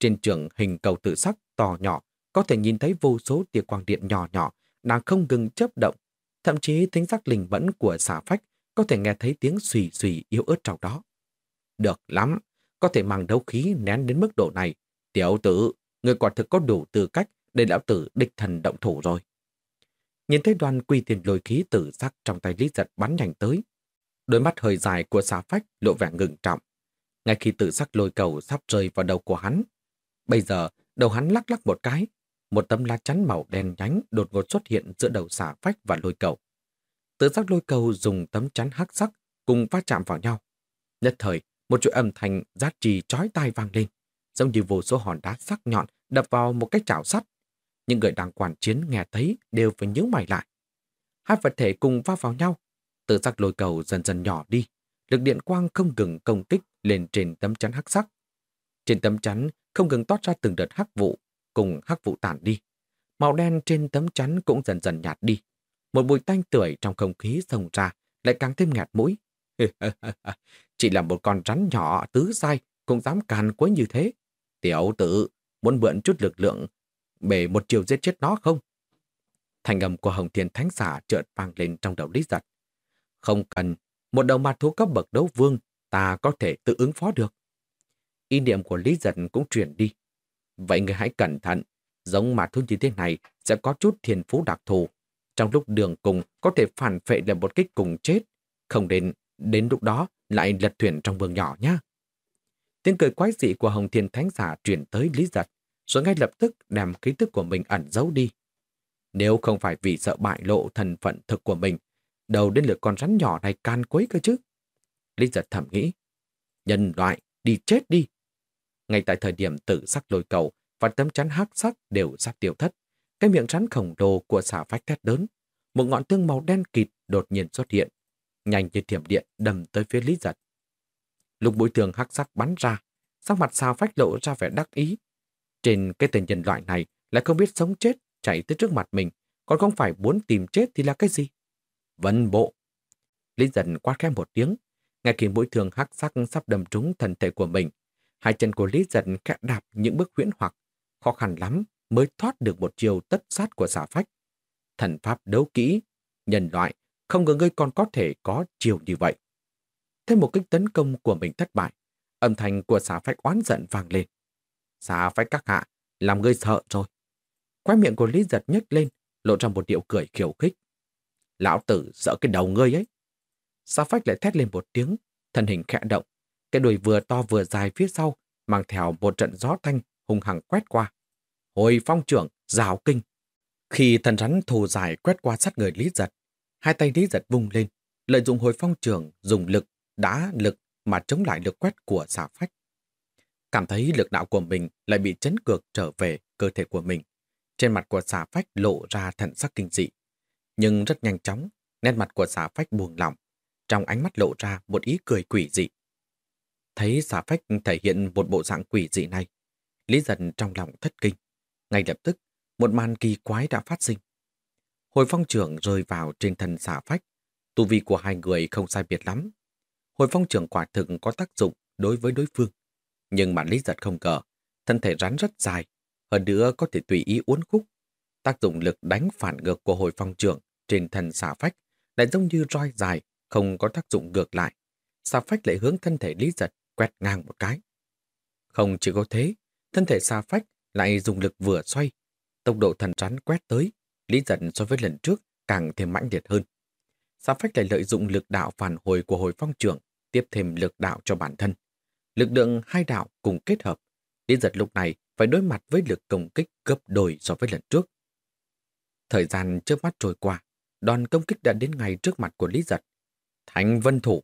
Trên trường hình cầu tử sắc to nhỏ có thể nhìn thấy vô số tia quang điện nhỏ nhỏ đang không ngừng chớp động. Thậm chí tính giác linh mẫn của xà phách có thể nghe thấy tiếng xùy xùy yếu ớt trong đó. Được lắm, có thể mang đấu khí nén đến mức độ này. Tiểu tử, người quả thực có đủ tư cách để lão tử địch thần động thủ rồi. Nhìn thấy đoàn quy tiền lôi khí tử sắc trong tay Lý Giật bắn nhanh tới. Đôi mắt hơi dài của xà phách lộ vẻ ngừng trọng. Ngay khi tử sắc lôi cầu sắp rơi vào đầu của hắn. Bây giờ, đầu hắn lắc lắc một cái. Một tấm lá chắn màu đen nhánh đột ngột xuất hiện giữa đầu xà phách và lôi cầu. Tự giác lôi cầu dùng tấm chắn hắc sắc cùng va chạm vào nhau. Nhất thời, một chuỗi âm thanh rát trì chói tai vang lên, giống như vô số hòn đá sắc nhọn đập vào một cái chảo sắt. Những người đang quản chiến nghe thấy đều phải nhớ mày lại. Hai vật thể cùng va vào nhau, tự giác lôi cầu dần dần nhỏ đi, lực điện quang không ngừng công kích lên trên tấm chắn hắc sắc. Trên tấm chắn không ngừng toát ra từng đợt hắc vụ, cùng hắc vụ tản đi. Màu đen trên tấm chắn cũng dần dần nhạt đi. Một mùi tanh tưởi trong không khí sông ra lại càng thêm ngạt mũi. Chỉ là một con rắn nhỏ tứ sai cũng dám càn quấy như thế. Tiểu tử, muốn mượn chút lực lượng bể một chiều giết chết nó không? Thành âm của Hồng Thiên Thánh xả chợt vang lên trong đầu Lý Giật. Không cần, một đầu ma thú cấp bậc đấu vương ta có thể tự ứng phó được. Ý niệm của Lý Giật cũng chuyển đi. Vậy người hãy cẩn thận, giống mà thú như thế này sẽ có chút thiền phú đặc thù. Trong lúc đường cùng có thể phản phệ là một kích cùng chết. Không đến, đến lúc đó lại lật thuyền trong vườn nhỏ nhá. Tiếng cười quái dị của Hồng Thiên Thánh Giả chuyển tới Lý Giật, rồi ngay lập tức đem ký tức của mình ẩn giấu đi. Nếu không phải vì sợ bại lộ thân phận thực của mình, đầu đến lượt con rắn nhỏ này can quấy cơ chứ. Lý giật thầm nghĩ, nhân loại, đi chết đi. Ngay tại thời điểm tự sắc lôi cầu và tấm chắn hắc sắc đều sắp tiêu thất, cái miệng rắn khổng lồ của xà phách thét lớn, một ngọn tương màu đen kịt đột nhiên xuất hiện, nhanh như thiểm điện đầm tới phía Lý giật. Lục bụi thường hắc sắc bắn ra, sắc mặt xà phách lộ ra vẻ đắc ý. Trên cái tên nhân loại này lại không biết sống chết chạy tới trước mặt mình, còn không phải muốn tìm chết thì là cái gì? Vân bộ. Lý dần quát khẽ một tiếng, ngay khi mũi thường hắc sắc sắp đâm trúng thân thể của mình. Hai chân của Lý dần khẽ đạp những bước huyễn hoặc, khó khăn lắm mới thoát được một chiều tất sát của xà phách. Thần pháp đấu kỹ, nhân loại, không ngờ ngươi còn có thể có chiều như vậy. Thêm một kích tấn công của mình thất bại, âm thanh của xà phách oán giận vang lên. Xà phách các hạ, làm ngươi sợ rồi. Quái miệng của Lý giật nhếch lên, lộ ra một điệu cười khiêu khích. Lão tử sợ cái đầu ngươi ấy. xà phách lại thét lên một tiếng, thân hình khẽ động. Cái đuôi vừa to vừa dài phía sau, mang theo một trận gió thanh hung hăng quét qua. Hồi phong trưởng, rào kinh. Khi thần rắn thù dài quét qua sát người Lý Giật, hai tay Lý Giật vung lên, lợi dụng hồi phong trưởng dùng lực, đá lực mà chống lại lực quét của xà phách. Cảm thấy lực đạo của mình lại bị chấn cược trở về cơ thể của mình. Trên mặt của xà phách lộ ra thần sắc kinh dị. Nhưng rất nhanh chóng, nét mặt của xà phách buồn lỏng, trong ánh mắt lộ ra một ý cười quỷ dị. Thấy xà phách thể hiện một bộ dạng quỷ dị này, Lý dần trong lòng thất kinh. Ngay lập tức, một màn kỳ quái đã phát sinh. Hồi phong trưởng rơi vào trên thân xà phách, tu vi của hai người không sai biệt lắm. Hồi phong trưởng quả thực có tác dụng đối với đối phương. Nhưng mà Lý giật không ngờ, thân thể rắn rất dài, hơn nữa có thể tùy ý uốn khúc. Tác dụng lực đánh phản ngược của hồi phong trưởng trên thân xà phách lại giống như roi dài, không có tác dụng ngược lại. Xà phách lại hướng thân thể Lý Giật quét ngang một cái. Không chỉ có thế, thân thể xa phách lại dùng lực vừa xoay. Tốc độ thần rắn quét tới, Lý giận so với lần trước càng thêm mãnh liệt hơn. Xa phách lại lợi dụng lực đạo phản hồi của hồi phong trưởng, tiếp thêm lực đạo cho bản thân. Lực lượng hai đạo cùng kết hợp. Lý Giật lúc này phải đối mặt với lực công kích gấp đôi so với lần trước. Thời gian trước mắt trôi qua, đòn công kích đã đến ngay trước mặt của Lý Giật. Thành vân thủ.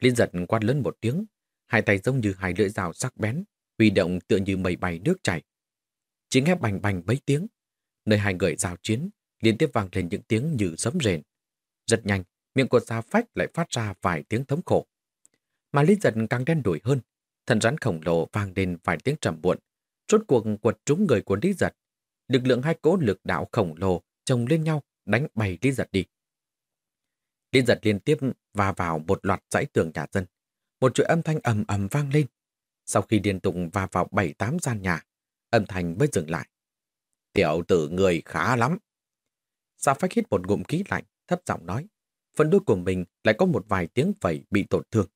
Lý Giật quát lớn một tiếng, hai tay giống như hai lưỡi dao sắc bén, huy động tựa như mây bay nước chảy. Chỉ nghe bành bành mấy tiếng, nơi hai người giao chiến, liên tiếp vang lên những tiếng như sấm rền. Rất nhanh, miệng của Sa Phách lại phát ra vài tiếng thống khổ. Mà Lý Giật càng đen đuổi hơn, thần rắn khổng lồ vang lên vài tiếng trầm buồn, rốt cuộc quật trúng người của Lý Giật. Lực lượng hai cỗ lực đạo khổng lồ chồng lên nhau đánh bay Lý Giật đi. Lý Giật liên tiếp va vào một loạt dãy tường nhà dân. Một chuỗi âm thanh ầm ầm vang lên. Sau khi liên tục va vào bảy tám gian nhà, âm thanh mới dừng lại. Tiểu tử người khá lắm. Sa phách hít một ngụm khí lạnh, thấp giọng nói. Phần đuôi của mình lại có một vài tiếng vẩy bị tổn thương,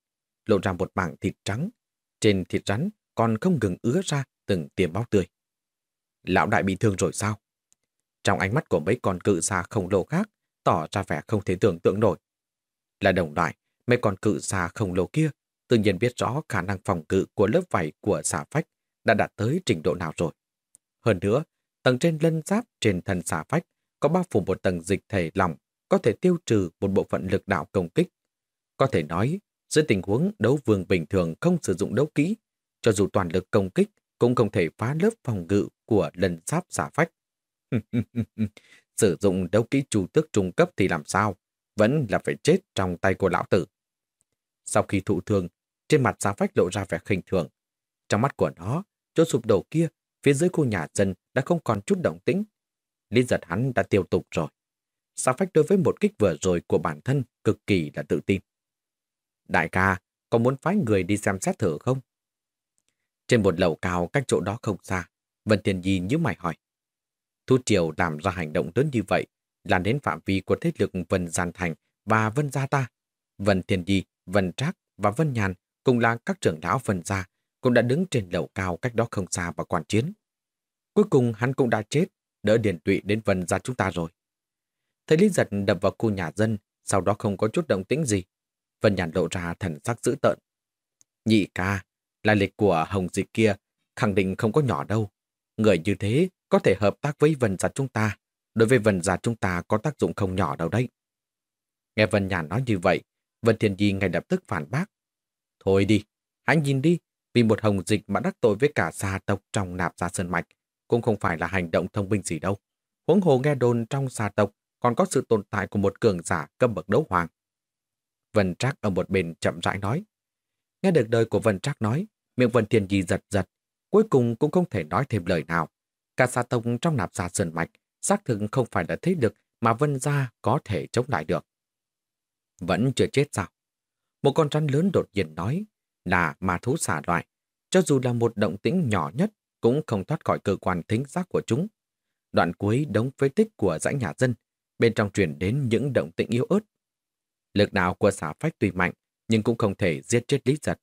lộ ra một mảng thịt trắng. Trên thịt rắn còn không ngừng ứa ra từng tiềm máu tươi. Lão đại bị thương rồi sao? Trong ánh mắt của mấy con cự xà khổng lồ khác, tỏ ra vẻ không thể tưởng tượng nổi. Là đồng loại, mấy con cự xà khổng lồ kia tự nhiên biết rõ khả năng phòng cự của lớp vảy của xà phách đã đạt tới trình độ nào rồi. Hơn nữa, tầng trên lân giáp trên thân xà phách có bao phủ một tầng dịch thể lỏng có thể tiêu trừ một bộ phận lực đạo công kích. Có thể nói, dưới tình huống đấu vương bình thường không sử dụng đấu kỹ, cho dù toàn lực công kích cũng không thể phá lớp phòng ngự của lần giáp xà phách. sử dụng đấu kỹ chủ tước trung cấp thì làm sao? Vẫn là phải chết trong tay của lão tử. Sau khi thụ thương, trên mặt giá phách lộ ra vẻ khinh thường. Trong mắt của nó, chỗ sụp đổ kia, phía dưới khu nhà dân đã không còn chút động tĩnh. Lý giật hắn đã tiêu tục rồi. Giá phách đối với một kích vừa rồi của bản thân cực kỳ là tự tin. Đại ca, có muốn phái người đi xem xét thử không? Trên một lầu cao cách chỗ đó không xa, Vân Tiền Nhi như mày hỏi. Thu Triều làm ra hành động lớn như vậy là đến phạm vi của thế lực Vân Gian Thành và Vân Gia ta. Vân Thiên Nhi, Vân Trác và Vân Nhàn cùng là các trưởng lão Vân Gia cũng đã đứng trên lầu cao cách đó không xa và quan chiến. Cuối cùng hắn cũng đã chết, đỡ Điền tụy đến Vân Gia chúng ta rồi. Thấy Lý Giật đập vào khu nhà dân, sau đó không có chút động tĩnh gì. Vân Nhàn lộ ra thần sắc dữ tợn. Nhị ca, là lịch của Hồng Dịch kia, khẳng định không có nhỏ đâu. Người như thế có thể hợp tác với Vân Gia chúng ta. Đối với Vân Gia chúng ta có tác dụng không nhỏ đâu đấy. Nghe Vân Nhàn nói như vậy, Vân Thiên Di ngay lập tức phản bác. Thôi đi, hãy nhìn đi, vì một hồng dịch mà đắc tội với cả gia tộc trong nạp gia sơn mạch, cũng không phải là hành động thông minh gì đâu. Huống hồ nghe đồn trong gia tộc còn có sự tồn tại của một cường giả cấp bậc đấu hoàng. Vân Trác ở một bên chậm rãi nói. Nghe được đời của Vân Trác nói, miệng Vân Thiên Di giật giật, cuối cùng cũng không thể nói thêm lời nào. Cả gia tộc trong nạp gia sơn mạch xác thực không phải là thế lực mà Vân gia có thể chống lại được. Vẫn chưa chết sao? Một con rắn lớn đột nhiên nói là ma thú xả loại. Cho dù là một động tĩnh nhỏ nhất cũng không thoát khỏi cơ quan thính giác của chúng. Đoạn cuối đống phế tích của dãy nhà dân, bên trong truyền đến những động tĩnh yếu ớt. Lực đạo của xả phách tuy mạnh, nhưng cũng không thể giết chết Lý Giật.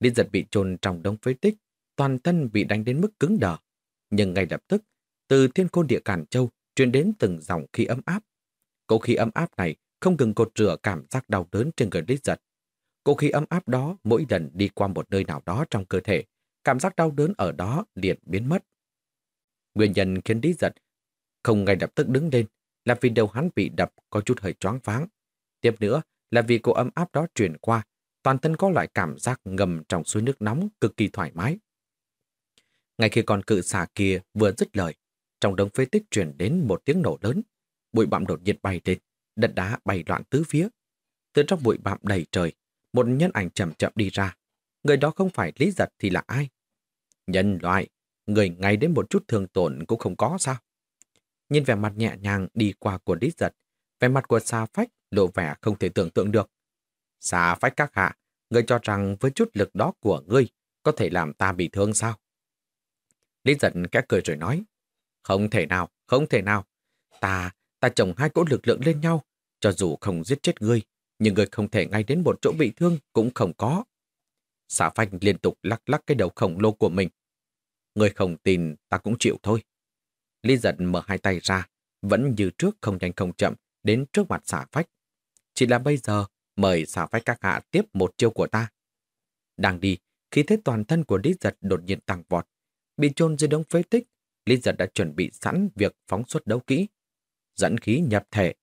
Lý Giật bị chôn trong đống phế tích, toàn thân bị đánh đến mức cứng đờ. Nhưng ngay lập tức, từ thiên côn địa Cản Châu truyền đến từng dòng khí ấm áp. Cỗ khí ấm áp này không ngừng cột rửa cảm giác đau đớn trên người Lý Giật cô khí ấm áp đó mỗi lần đi qua một nơi nào đó trong cơ thể, cảm giác đau đớn ở đó liền biến mất. Nguyên nhân khiến Lý Giật không ngay lập tức đứng lên là vì đầu hắn bị đập có chút hơi choáng váng. Tiếp nữa là vì cô ấm áp đó truyền qua, toàn thân có loại cảm giác ngầm trong suối nước nóng cực kỳ thoải mái. Ngay khi con cự xà kia vừa dứt lời, trong đống phế tích truyền đến một tiếng nổ lớn, bụi bặm đột nhiên bay lên, đất đá bay loạn tứ phía. Từ trong bụi bặm đầy trời, một nhân ảnh chậm chậm đi ra. Người đó không phải Lý Giật thì là ai? Nhân loại, người ngay đến một chút thương tổn cũng không có sao? Nhìn vẻ mặt nhẹ nhàng đi qua của Lý Giật, vẻ mặt của Sa Phách lộ vẻ không thể tưởng tượng được. Sa Phách các hạ, người cho rằng với chút lực đó của ngươi có thể làm ta bị thương sao? Lý Giật kẽ cười rồi nói, không thể nào, không thể nào. Ta, ta chồng hai cỗ lực lượng lên nhau, cho dù không giết chết ngươi, nhưng người không thể ngay đến một chỗ bị thương cũng không có. xà phanh liên tục lắc lắc cái đầu khổng lồ của mình. người không tin, ta cũng chịu thôi. Lý giận mở hai tay ra, vẫn như trước không nhanh không chậm, đến trước mặt xà phách. Chỉ là bây giờ, mời xà phách các hạ tiếp một chiêu của ta. Đang đi, khi thấy toàn thân của Lý giật đột nhiên tăng vọt, bị chôn dưới đống phế tích, Lý giật đã chuẩn bị sẵn việc phóng xuất đấu kỹ. Dẫn khí nhập thể.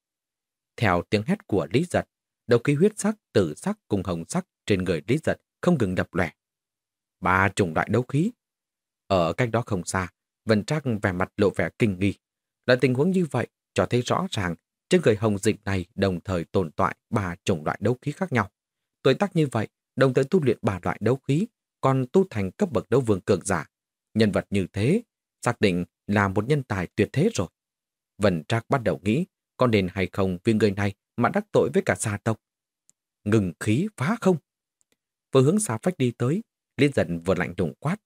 Theo tiếng hét của Lý giật, đầu khí huyết sắc, tử sắc cùng hồng sắc trên người Lý giật không ngừng đập lẻ. Ba chủng loại đấu khí. Ở cách đó không xa, Vân Trác vẻ mặt lộ vẻ kinh nghi. Là tình huống như vậy cho thấy rõ ràng trên người hồng dịch này đồng thời tồn tại ba chủng loại đấu khí khác nhau. Tuổi tác như vậy, đồng thời tu luyện ba loại đấu khí, còn tu thành cấp bậc đấu vương cường giả. Nhân vật như thế, xác định là một nhân tài tuyệt thế rồi. Vân Trác bắt đầu nghĩ, có nên hay không vì người này mà đắc tội với cả gia tộc. Ngừng khí phá không? Vừa hướng xa phách đi tới, Liên dần vừa lạnh đùng quát.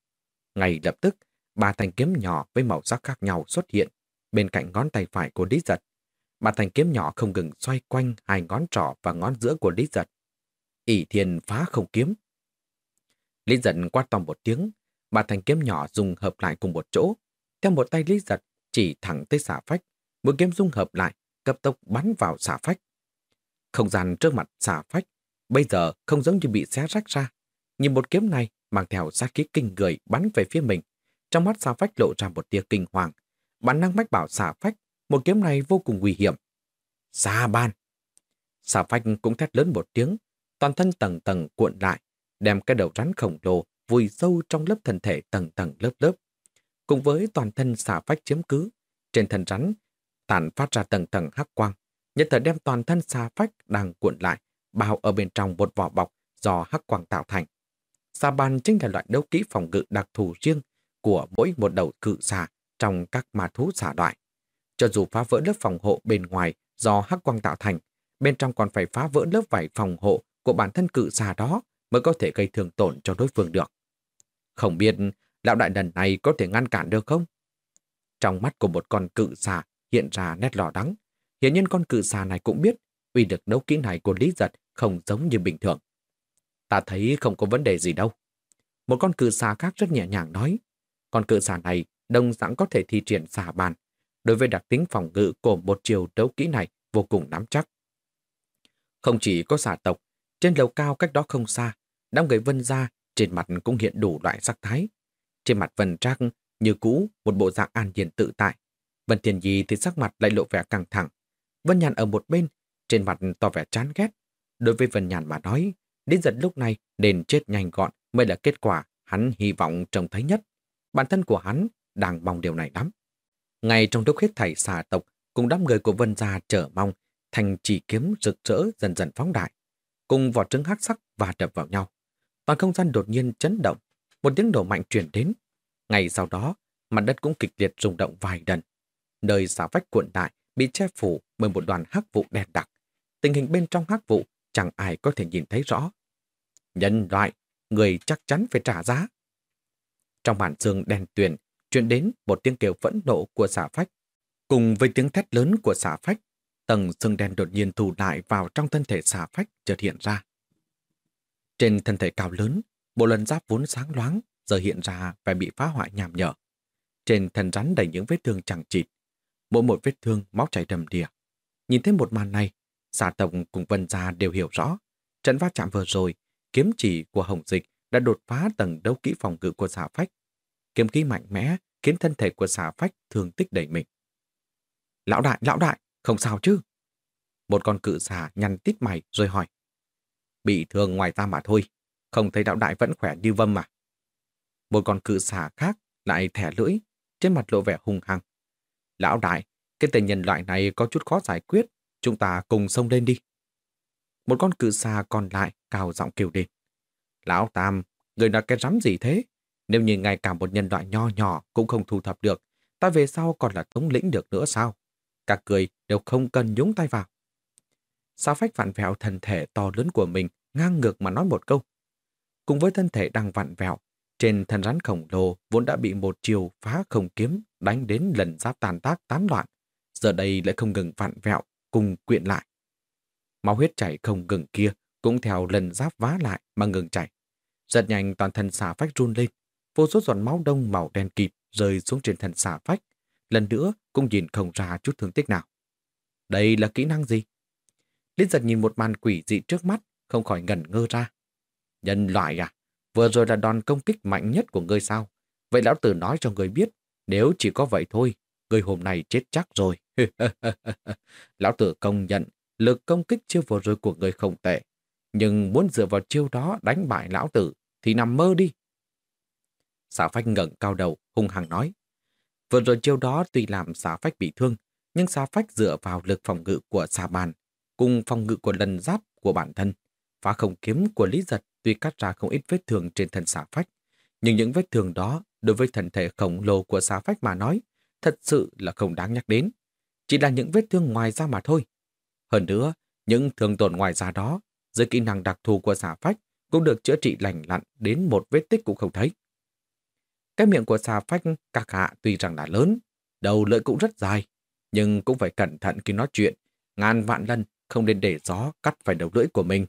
Ngay lập tức, ba thanh kiếm nhỏ với màu sắc khác nhau xuất hiện bên cạnh ngón tay phải của Lý Giật. Ba thanh kiếm nhỏ không ngừng xoay quanh hai ngón trỏ và ngón giữa của Lý Giật. ỷ thiên phá không kiếm. Lý Giật quát to một tiếng, ba thanh kiếm nhỏ dùng hợp lại cùng một chỗ. Theo một tay Lý Giật chỉ thẳng tới xả phách, một kiếm dung hợp lại, cấp tốc bắn vào xả phách. Không gian trước mặt xả phách, bây giờ không giống như bị xé rách ra. Nhìn một kiếm này mang theo sát khí kinh người bắn về phía mình. Trong mắt xả phách lộ ra một tia kinh hoàng. Bản năng mách bảo xả phách, một kiếm này vô cùng nguy hiểm. xa ban! Xà phách cũng thét lớn một tiếng, toàn thân tầng tầng cuộn lại, đem cái đầu rắn khổng lồ vùi sâu trong lớp thân thể tầng tầng lớp lớp. Cùng với toàn thân xà phách chiếm cứ, trên thân rắn tàn phát ra tầng tầng hắc quang, nhất thời đem toàn thân xà phách đang cuộn lại, bao ở bên trong một vỏ bọc do hắc quang tạo thành. Xà bàn chính là loại đấu kỹ phòng ngự đặc thù riêng của mỗi một đầu cự xà trong các ma thú xà loại. Cho dù phá vỡ lớp phòng hộ bên ngoài do hắc quang tạo thành, bên trong còn phải phá vỡ lớp vải phòng hộ của bản thân cự xà đó mới có thể gây thương tổn cho đối phương được. Không biết lão đại lần này có thể ngăn cản được không? Trong mắt của một con cự xà hiện ra nét lo đắng. Hiển nhiên con cự xà này cũng biết uy lực đấu kỹ này của Lý Giật không giống như bình thường. Ta thấy không có vấn đề gì đâu. Một con cự xà khác rất nhẹ nhàng nói. Con cự xà này đồng sẵn có thể thi triển xà bàn. Đối với đặc tính phòng ngự của một chiều đấu kỹ này vô cùng nắm chắc. Không chỉ có xà tộc, trên lầu cao cách đó không xa, đám người vân ra trên mặt cũng hiện đủ loại sắc thái. Trên mặt vân trác như cũ một bộ dạng an nhiên tự tại. Vân Thiền Nhi thì sắc mặt lại lộ vẻ căng thẳng. Vân Nhàn ở một bên, trên mặt tỏ vẻ chán ghét. Đối với Vân Nhàn mà nói, đến giật lúc này nên chết nhanh gọn mới là kết quả hắn hy vọng trông thấy nhất. Bản thân của hắn đang mong điều này lắm. Ngay trong lúc hết thảy xà tộc cùng đám người của Vân Gia trở mong, thành chỉ kiếm rực rỡ dần dần phóng đại, cùng vỏ trứng hắc sắc và đập vào nhau. Toàn không gian đột nhiên chấn động, một tiếng nổ mạnh truyền đến. Ngày sau đó, mặt đất cũng kịch liệt rung động vài lần. Nơi xà vách cuộn đại bị che phủ bởi một đoàn hắc vụ đen đặc. Tình hình bên trong hắc vụ chẳng ai có thể nhìn thấy rõ. Nhân loại, người chắc chắn phải trả giá. Trong bản xương đen tuyền, truyền đến một tiếng kêu phẫn nộ của xả phách. Cùng với tiếng thét lớn của xả phách, tầng xương đen đột nhiên thù lại vào trong thân thể xả phách chợt hiện ra. Trên thân thể cao lớn, bộ lần giáp vốn sáng loáng, giờ hiện ra phải bị phá hoại nhàm nhở. Trên thân rắn đầy những vết thương chẳng chịt, mỗi một vết thương máu chảy đầm đìa. Nhìn thấy một màn này, xà tổng cùng vân gia đều hiểu rõ. Trận va chạm vừa rồi, kiếm chỉ của Hồng Dịch đã đột phá tầng đấu kỹ phòng ngự của xà phách. Kiếm khí mạnh mẽ khiến thân thể của xà phách thương tích đẩy mình. Lão đại, lão đại, không sao chứ? Một con cự xà nhăn tít mày rồi hỏi. Bị thương ngoài ta mà thôi, không thấy đạo đại vẫn khỏe như vâm mà. Một con cự xà khác lại thẻ lưỡi, trên mặt lộ vẻ hung hăng. Lão đại, cái tên nhân loại này có chút khó giải quyết, chúng ta cùng xông lên đi. Một con cự xà còn lại cao giọng kêu lên. Lão Tam, người nói cái rắm gì thế? Nếu như ngay cả một nhân loại nho nhỏ cũng không thu thập được, ta về sau còn là thống lĩnh được nữa sao? Các người đều không cần nhúng tay vào. Sao phách vặn vẹo thân thể to lớn của mình ngang ngược mà nói một câu. Cùng với thân thể đang vặn vẹo, trên thân rắn khổng lồ vốn đã bị một chiều phá không kiếm đánh đến lần giáp tàn tác tán loạn, giờ đây lại không ngừng vặn vẹo cùng quyện lại. Máu huyết chảy không ngừng kia cũng theo lần giáp vá lại mà ngừng chảy. Giật nhanh toàn thân xà phách run lên, vô số giọt máu đông màu đen kịt rơi xuống trên thân xà phách. Lần nữa cũng nhìn không ra chút thương tích nào. Đây là kỹ năng gì? Liên giật nhìn một màn quỷ dị trước mắt, không khỏi ngẩn ngơ ra. Nhân loại à? Vừa rồi là đòn công kích mạnh nhất của ngươi sao? Vậy lão tử nói cho ngươi biết, nếu chỉ có vậy thôi, ngươi hôm nay chết chắc rồi. lão tử công nhận, lực công kích chiêu vừa rồi của ngươi không tệ. Nhưng muốn dựa vào chiêu đó đánh bại lão tử, thì nằm mơ đi. Xả phách ngẩng cao đầu, hung hăng nói. Vừa rồi chiêu đó tuy làm xả phách bị thương, nhưng xả phách dựa vào lực phòng ngự của xà bàn, cùng phòng ngự của lần giáp của bản thân. Phá không kiếm của Lý Giật tuy cắt ra không ít vết thương trên thân xà phách, nhưng những vết thương đó đối với thân thể khổng lồ của xà phách mà nói, thật sự là không đáng nhắc đến. Chỉ là những vết thương ngoài da mà thôi. Hơn nữa, những thương tổn ngoài da đó, dưới kỹ năng đặc thù của xà phách, cũng được chữa trị lành lặn đến một vết tích cũng không thấy. Cái miệng của xà phách các hạ tuy rằng là lớn, đầu lưỡi cũng rất dài, nhưng cũng phải cẩn thận khi nói chuyện, ngàn vạn lần không nên để gió cắt phải đầu lưỡi của mình.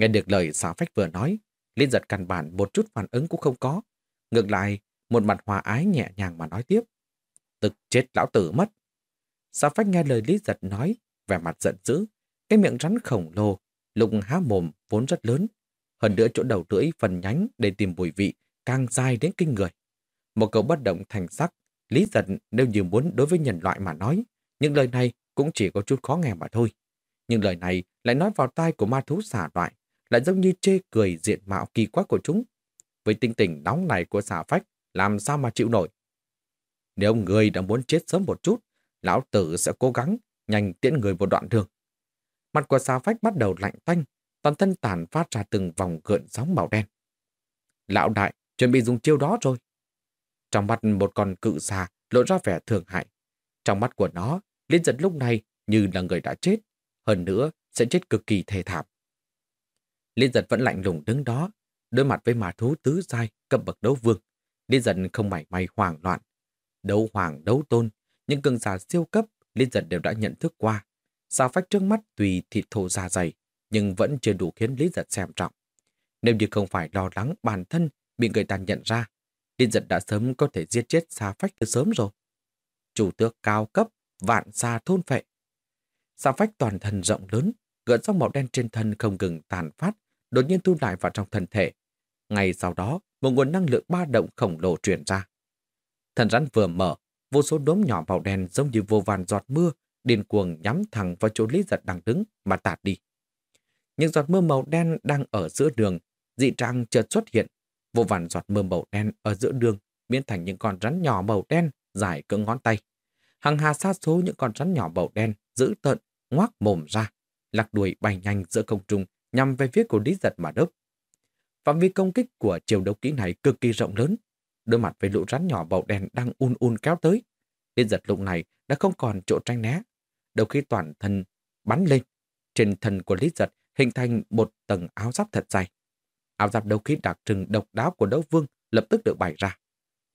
Nghe được lời xả phách vừa nói, Liên giật căn bản một chút phản ứng cũng không có. Ngược lại, một mặt hòa ái nhẹ nhàng mà nói tiếp. Tực chết lão tử mất. Xả phách nghe lời Lý giật nói, vẻ mặt giận dữ. Cái miệng rắn khổng lồ, lùng há mồm vốn rất lớn. Hơn nữa chỗ đầu lưỡi phần nhánh để tìm mùi vị càng dài đến kinh người. Một câu bất động thành sắc, Lý giật nếu như muốn đối với nhân loại mà nói, những lời này cũng chỉ có chút khó nghe mà thôi. Nhưng lời này lại nói vào tai của ma thú xả loại, lại giống như chê cười diện mạo kỳ quái của chúng. Với tinh tình nóng này của xà phách, làm sao mà chịu nổi? Nếu người đã muốn chết sớm một chút, lão tử sẽ cố gắng nhanh tiễn người một đoạn đường. Mặt của xà phách bắt đầu lạnh tanh, toàn thân tàn phát ra từng vòng gợn sóng màu đen. Lão đại, chuẩn bị dùng chiêu đó rồi. Trong mắt một con cự xà lộ ra vẻ thường hại. Trong mắt của nó, Liên giật lúc này như là người đã chết, hơn nữa sẽ chết cực kỳ thê thảm. Liên giật vẫn lạnh lùng đứng đó, đối mặt với mà thú tứ giai cấp bậc đấu vương. Liên giật không mảy may hoảng loạn. Đấu hoàng, đấu tôn, những cường giả siêu cấp Liên giật đều đã nhận thức qua. Xà phách trước mắt tùy thịt thổ da dày, nhưng vẫn chưa đủ khiến Liên giật xem trọng. Nếu như không phải lo lắng bản thân bị người ta nhận ra, Liên giật đã sớm có thể giết chết xà phách từ sớm rồi. Chủ tước cao cấp, vạn xa thôn phệ. Xà phách toàn thân rộng lớn, gợn sóng màu đen trên thân không ngừng tàn phát, đột nhiên thu lại vào trong thân thể. Ngay sau đó, một nguồn năng lượng ba động khổng lồ truyền ra. Thần rắn vừa mở, vô số đốm nhỏ màu đen giống như vô vàn giọt mưa, điên cuồng nhắm thẳng vào chỗ Lý Giật đang đứng mà tạt đi. Những giọt mưa màu đen đang ở giữa đường, dị trang chợt xuất hiện. Vô vàn giọt mưa màu đen ở giữa đường biến thành những con rắn nhỏ màu đen dài cỡ ngón tay. Hàng hà sát số những con rắn nhỏ màu đen giữ tợn, ngoác mồm ra, lạc đuôi bay nhanh giữa không trung nhằm về phía của Lý Giật mà đớp. Phạm vi công kích của chiều đấu kỹ này cực kỳ rộng lớn. Đối mặt với lũ rắn nhỏ màu đen đang un un kéo tới. Lý Giật lúc này đã không còn chỗ tranh né. Đầu khi toàn thân bắn lên, trên thân của Lý Giật hình thành một tầng áo giáp thật dày. Áo giáp đấu khí đặc trưng độc đáo của đấu vương lập tức được bày ra.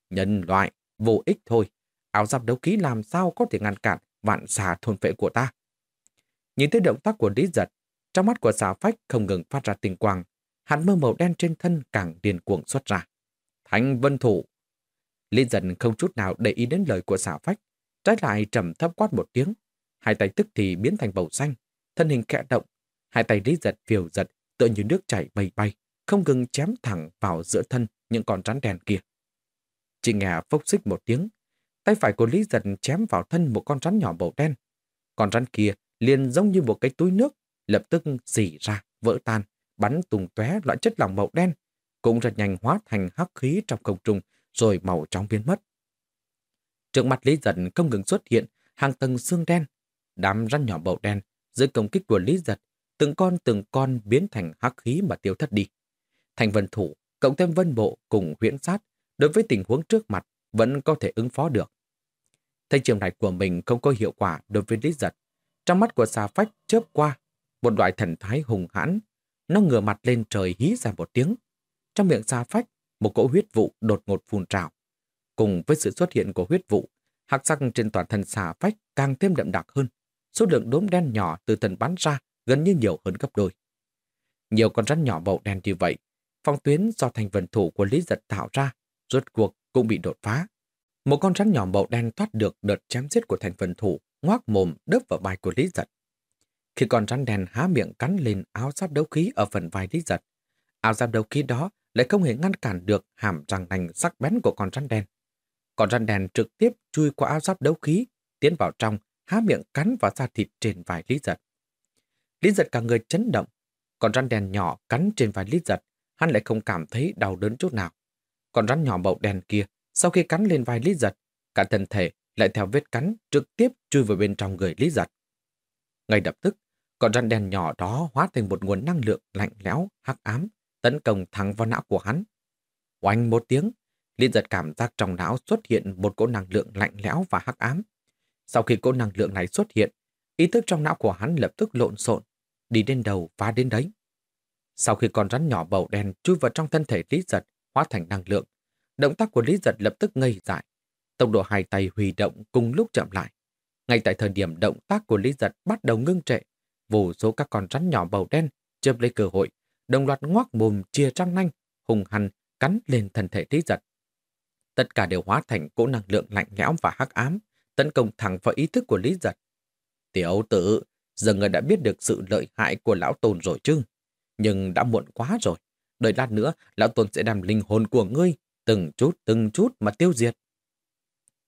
Nhân loại, vô ích thôi. Áo giáp đấu khí làm sao có thể ngăn cản vạn xà thôn phệ của ta. Nhìn thấy động tác của Lý Giật, trong mắt của xà phách không ngừng phát ra tinh quang, hạt mơ màu đen trên thân càng điên cuồng xuất ra. Thánh vân thủ! Lý dần không chút nào để ý đến lời của xà phách, trái lại trầm thấp quát một tiếng. Hai tay tức thì biến thành bầu xanh, thân hình kẹ động, hai tay Lý Giật phiều giật tựa như nước chảy bay bay, không ngừng chém thẳng vào giữa thân những con rắn đèn kia. Chỉ nghe phốc xích một tiếng, tay phải của Lý Giật chém vào thân một con rắn nhỏ màu đen. Con rắn kia liền giống như một cái túi nước, lập tức dỉ ra, vỡ tan, bắn tung tóe loại chất lỏng màu đen, cũng rất nhanh hóa thành hắc khí trong không trung, rồi màu trong biến mất. Trước mặt Lý Giật không ngừng xuất hiện hàng tầng xương đen, đám rắn nhỏ màu đen dưới công kích của Lý Giật, từng con từng con biến thành hắc khí mà tiêu thất đi. Thành vân thủ, cộng thêm vân bộ cùng huyễn sát, đối với tình huống trước mặt vẫn có thể ứng phó được. Thấy trường này của mình không có hiệu quả đối với Lý Giật, trong mắt của xà phách chớp qua, một loại thần thái hùng hãn. Nó ngửa mặt lên trời hí ra một tiếng. Trong miệng xà phách, một cỗ huyết vụ đột ngột phun trào. Cùng với sự xuất hiện của huyết vụ, hắc sắc trên toàn thân xà phách càng thêm đậm đặc hơn. Số lượng đốm đen nhỏ từ thần bắn ra gần như nhiều hơn gấp đôi. Nhiều con rắn nhỏ màu đen như vậy, phong tuyến do thành vần thủ của Lý Giật tạo ra, rốt cuộc cũng bị đột phá. Một con rắn nhỏ màu đen thoát được đợt chém giết của thành phần thủ, ngoác mồm đớp vào bài của Lý Giật. Khi con rắn đèn há miệng cắn lên áo giáp đấu khí ở phần vai Lý Giật, áo giáp đấu khí đó lại không hề ngăn cản được hàm răng nành sắc bén của con rắn đen. Con rắn đèn trực tiếp chui qua áo giáp đấu khí, tiến vào trong, há miệng cắn vào da thịt trên vai Lý Giật. Lý Giật cả người chấn động. Con rắn đèn nhỏ cắn trên vai Lý Giật, hắn lại không cảm thấy đau đớn chút nào. Con rắn nhỏ màu đen kia, sau khi cắn lên vai Lý Giật, cả thân thể lại theo vết cắn trực tiếp chui vào bên trong người Lý Giật. Ngay lập tức, con rắn đen nhỏ đó hóa thành một nguồn năng lượng lạnh lẽo, hắc ám, tấn công thẳng vào não của hắn. Oanh một tiếng, Lý Giật cảm giác trong não xuất hiện một cỗ năng lượng lạnh lẽo và hắc ám. Sau khi cỗ năng lượng này xuất hiện, ý thức trong não của hắn lập tức lộn xộn, đi đến đầu và đến đấy. Sau khi con rắn nhỏ bầu đen chui vào trong thân thể Lý Giật, hóa thành năng lượng, động tác của Lý Giật lập tức ngây dại. Tốc độ hai tay huy động cùng lúc chậm lại. Ngay tại thời điểm động tác của Lý Giật bắt đầu ngưng trệ, vô số các con rắn nhỏ màu đen chớp lấy cơ hội, đồng loạt ngoác mồm chia răng nanh, hùng hằn cắn lên thân thể Lý Giật. Tất cả đều hóa thành cỗ năng lượng lạnh lẽo và hắc ám, tấn công thẳng vào ý thức của Lý Giật. Tiểu tử, giờ người đã biết được sự lợi hại của lão tôn rồi chứ? Nhưng đã muộn quá rồi. Đợi lát nữa, lão tôn sẽ đem linh hồn của ngươi từng chút từng chút mà tiêu diệt.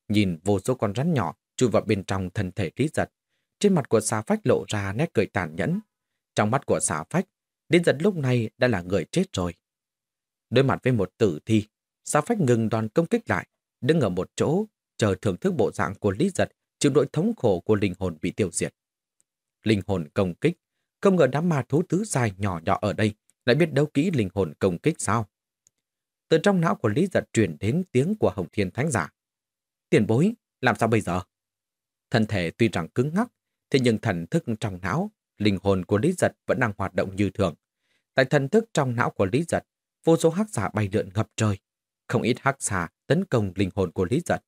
Nhìn vô số con rắn nhỏ chui vào bên trong thân thể Lý Giật, trên mặt của xà phách lộ ra nét cười tàn nhẫn. Trong mắt của xà phách, Lý Giật lúc này đã là người chết rồi. Đối mặt với một tử thi, xà phách ngừng đoàn công kích lại, đứng ở một chỗ, chờ thưởng thức bộ dạng của Lý Giật chịu nỗi thống khổ của linh hồn bị tiêu diệt. Linh hồn công kích, không ngờ đám ma thú tứ dài nhỏ nhỏ ở đây lại biết đấu kỹ linh hồn công kích sao. Từ trong não của Lý Giật truyền đến tiếng của Hồng Thiên Thánh Giả. Tiền bối, làm sao bây giờ? Thân thể tuy rằng cứng ngắc, thế nhưng thần thức trong não, linh hồn của Lý Giật vẫn đang hoạt động như thường. Tại thần thức trong não của Lý Giật, vô số hắc xà bay lượn ngập trời. Không ít hắc xà tấn công linh hồn của Lý Giật.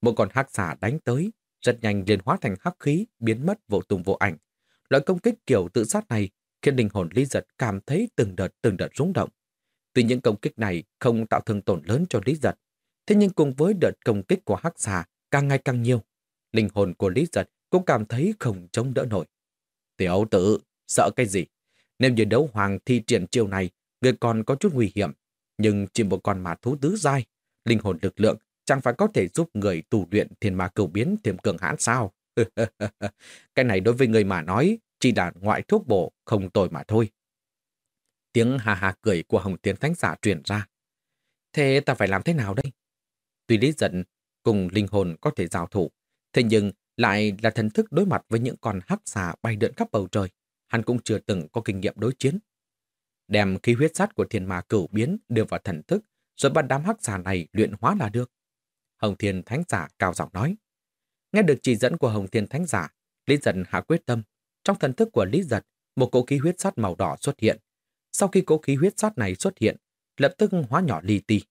Một con hắc xà đánh tới, rất nhanh liền hóa thành hắc khí, biến mất vô tung vô ảnh. Loại công kích kiểu tự sát này khiến linh hồn Lý Giật cảm thấy từng đợt từng đợt rung động. Tuy những công kích này không tạo thương tổn lớn cho Lý Giật, thế nhưng cùng với đợt công kích của hắc xà càng ngày càng nhiều, linh hồn của Lý Giật cũng cảm thấy không chống đỡ nổi. Tiểu tử, sợ cái gì? Nếu như đấu hoàng thi triển chiêu này, người còn có chút nguy hiểm, nhưng chỉ một con mà thú tứ dai, linh hồn lực lượng chẳng phải có thể giúp người tù luyện thiên ma cầu biến thêm cường hãn sao? cái này đối với người mà nói, chỉ là ngoại thuốc bổ, không tồi mà thôi. Tiếng hà hà cười của Hồng Tiến Thánh Giả truyền ra. Thế ta phải làm thế nào đây? Tuy lý giận cùng linh hồn có thể giao thủ, thế nhưng lại là thần thức đối mặt với những con hắc xà bay lượn khắp bầu trời. Hắn cũng chưa từng có kinh nghiệm đối chiến. Đem khí huyết sát của thiên ma cửu biến đưa vào thần thức, rồi bắt đám hắc xà này luyện hóa là được. Hồng Thiên Thánh Giả cao giọng nói. Nghe được chỉ dẫn của Hồng Thiên Thánh Giả, Lý Giật hạ quyết tâm. Trong thần thức của Lý Giật, một cỗ khí huyết sát màu đỏ xuất hiện. Sau khi cỗ khí huyết sát này xuất hiện, lập tức hóa nhỏ li ti.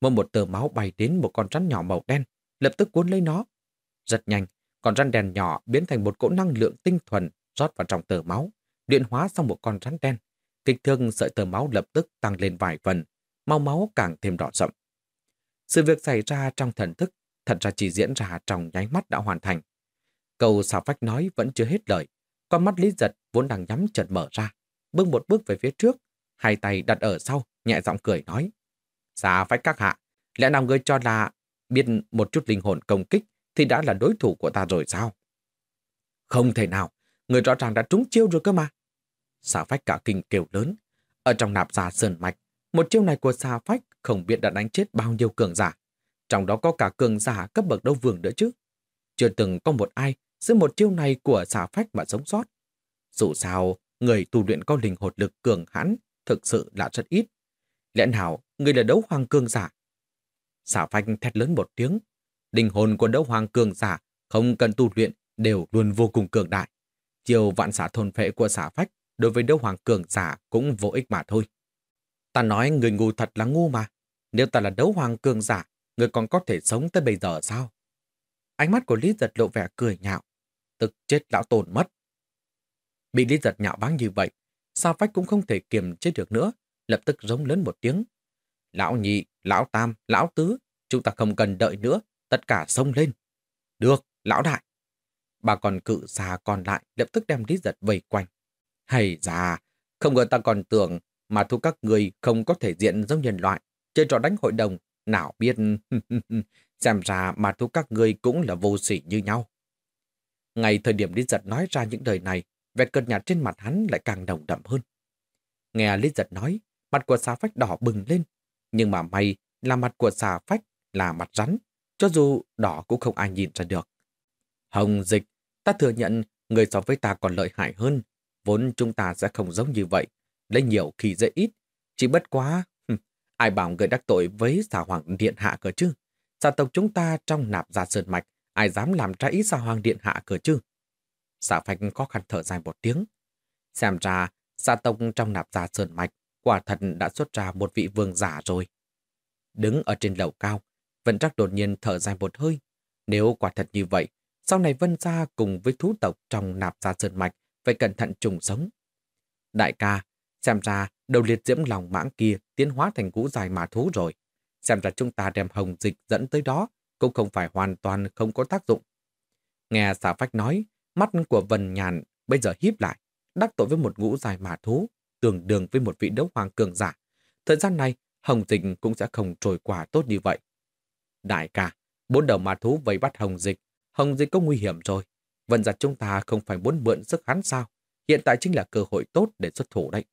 Một một tờ máu bay đến một con rắn nhỏ màu đen, lập tức cuốn lấy nó. Rất nhanh, còn rắn đen nhỏ biến thành một cỗ năng lượng tinh thuần rót vào trong tờ máu, luyện hóa xong một con rắn đen. Kích thương sợi tờ máu lập tức tăng lên vài phần, mau máu càng thêm đỏ rậm. Sự việc xảy ra trong thần thức thật ra chỉ diễn ra trong nháy mắt đã hoàn thành. Câu xào phách nói vẫn chưa hết lời. Con mắt Lý Giật vốn đang nhắm chợt mở ra, bước một bước về phía trước, hai tay đặt ở sau, nhẹ giọng cười nói. Xà phách các hạ, lẽ nào ngươi cho là biết một chút linh hồn công kích thì đã là đối thủ của ta rồi sao? Không thể nào, người rõ ràng đã trúng chiêu rồi cơ mà. Xà phách cả kinh kêu lớn. Ở trong nạp giả sơn mạch, một chiêu này của xà phách không biết đã đánh chết bao nhiêu cường giả. Trong đó có cả cường giả cấp bậc đấu vương nữa chứ. Chưa từng có một ai giữa một chiêu này của xà phách mà sống sót. Dù sao, người tu luyện có linh hồn lực cường hãn thực sự là rất ít. Lẽ nào người là đấu hoàng cường giả? Xà phách thét lớn một tiếng. Linh hồn của đấu hoàng cường giả không cần tu luyện đều luôn vô cùng cường đại. Chiều vạn xả thôn phệ của xả phách đối với đấu hoàng cường giả cũng vô ích mà thôi. Ta nói người ngu thật là ngu mà. Nếu ta là đấu hoàng cường giả, người còn có thể sống tới bây giờ sao? Ánh mắt của Lý Giật lộ vẻ cười nhạo. Tức chết lão tồn mất. Bị Lý Giật nhạo báng như vậy, Sa Phách cũng không thể kiềm chế được nữa, lập tức giống lớn một tiếng. Lão nhị, lão tam, lão tứ, chúng ta không cần đợi nữa, tất cả xông lên. Được, lão đại. Bà còn cự xà còn lại lập tức đem Lý Giật vây quanh. Hay già, không ngờ ta còn tưởng mà thu các người không có thể diện giống nhân loại, chơi trò đánh hội đồng, nào biết... Xem ra mà thu các người cũng là vô sỉ như nhau. ngày thời điểm Lý Giật nói ra những lời này, vẻ cơn nhạt trên mặt hắn lại càng đồng đậm hơn. Nghe Lý Giật nói, mặt của xà phách đỏ bừng lên, nhưng mà may là mặt của xà phách là mặt rắn, cho dù đỏ cũng không ai nhìn ra được. Hồng dịch, ta thừa nhận người so với ta còn lợi hại hơn, vốn chúng ta sẽ không giống như vậy, lấy nhiều khi dễ ít, chỉ bất quá, ai bảo người đắc tội với xà hoàng điện hạ cơ chứ? Xà tộc chúng ta trong nạp ra sơn mạch, ai dám làm trái ý xà hoàng điện hạ cơ chứ? Xà phanh khó khăn thở dài một tiếng. Xem ra, xà tộc trong nạp ra sơn mạch, quả thật đã xuất ra một vị vương giả rồi. Đứng ở trên lầu cao, Vân Trác đột nhiên thở dài một hơi. Nếu quả thật như vậy, sau này Vân gia cùng với thú tộc trong nạp gia sơn mạch phải cẩn thận trùng sống. Đại ca, xem ra đầu liệt diễm lòng mãng kia tiến hóa thành cũ dài mà thú rồi. Xem ra chúng ta đem hồng dịch dẫn tới đó cũng không phải hoàn toàn không có tác dụng. Nghe xà phách nói, mắt của Vân Nhàn bây giờ híp lại, đắc tội với một ngũ dài mà thú, tương đương với một vị đấu hoàng cường giả. Thời gian này, hồng dịch cũng sẽ không trôi qua tốt như vậy. Đại ca, bốn đầu ma thú vây bắt hồng dịch, hồng dịch có nguy hiểm rồi. Vân giặt chúng ta không phải muốn mượn sức hắn sao? Hiện tại chính là cơ hội tốt để xuất thủ đấy.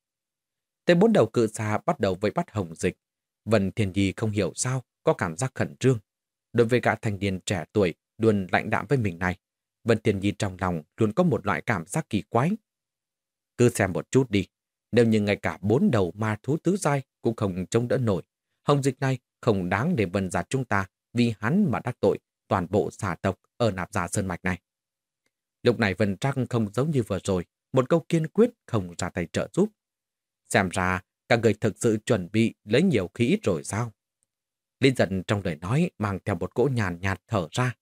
Tên bốn đầu cự xà bắt đầu vây bắt hồng dịch. Vân Thiên di không hiểu sao, có cảm giác khẩn trương. Đối với cả thanh niên trẻ tuổi, luôn lạnh đạm với mình này, Vân Thiên Nhi trong lòng luôn có một loại cảm giác kỳ quái. Cứ xem một chút đi, nếu như ngay cả bốn đầu ma thú tứ giai cũng không chống đỡ nổi, hồng dịch này không đáng để vân giả chúng ta vì hắn mà đắc tội toàn bộ xà tộc ở nạp giả sơn mạch này. Lúc này Vân Trăng không giống như vừa rồi, một câu kiên quyết không ra tay trợ giúp. Xem ra, cả người thực sự chuẩn bị lấy nhiều khí ít rồi sao? Linh giận trong lời nói mang theo một cỗ nhàn nhạt thở ra.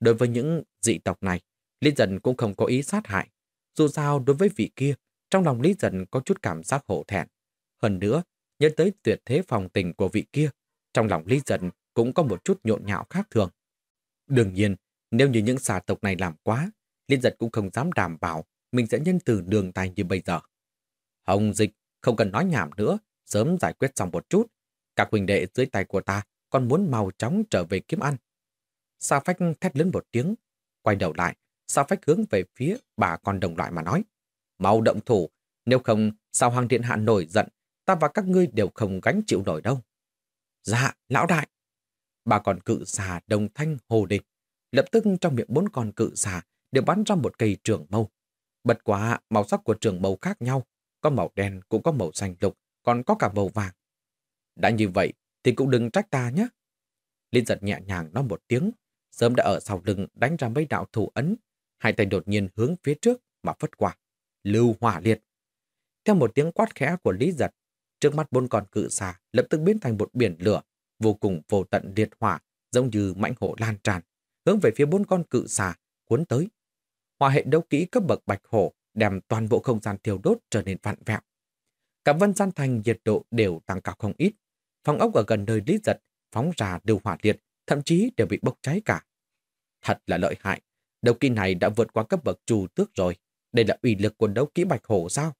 Đối với những dị tộc này, Linh giận cũng không có ý sát hại. Dù sao đối với vị kia, trong lòng Lý Dần có chút cảm giác hổ thẹn. Hơn nữa, nhớ tới tuyệt thế phòng tình của vị kia, trong lòng Lý Dần cũng có một chút nhộn nhạo khác thường. Đương nhiên, nếu như những xà tộc này làm quá, liên giật cũng không dám đảm bảo mình sẽ nhân từ đường tay như bây giờ. Hồng dịch, không cần nói nhảm nữa, sớm giải quyết xong một chút. Các huynh đệ dưới tay của ta còn muốn mau chóng trở về kiếm ăn. Sa phách thét lớn một tiếng, quay đầu lại, Sa phách hướng về phía bà con đồng loại mà nói. Mau động thủ, nếu không sao Hoàng Điện Hạ nổi giận, ta và các ngươi đều không gánh chịu nổi đâu. Dạ, lão đại. Bà con cự xà đồng thanh hồ địch. Lập tức trong miệng bốn con cự xà đều bắn ra một cây trường mâu. Bật quá, màu sắc của trường mâu khác nhau. Có màu đen, cũng có màu xanh lục, còn có cả màu vàng. Đã như vậy, thì cũng đừng trách ta nhé. Linh giật nhẹ nhàng nói một tiếng, sớm đã ở sau lưng đánh ra mấy đạo thủ ấn, hai tay đột nhiên hướng phía trước mà phất qua. Lưu hỏa liệt. Theo một tiếng quát khẽ của Lý Giật, trước mắt bốn con cự xà lập tức biến thành một biển lửa, vô cùng vô tận liệt hỏa, giống như mãnh hổ lan tràn, hướng về phía bốn con cự xà, cuốn tới. Hỏa hệ đấu kỹ cấp bậc bạch hổ đem toàn bộ không gian thiêu đốt trở nên vạn vẹo. Cả vân gian thành nhiệt độ đều tăng cao không ít. Phòng ốc ở gần nơi Lý Giật phóng ra đều hỏa liệt, thậm chí đều bị bốc cháy cả. Thật là lợi hại. Đấu kỹ này đã vượt qua cấp bậc trù tước rồi. Đây là uy lực của đấu kỹ bạch hổ sao?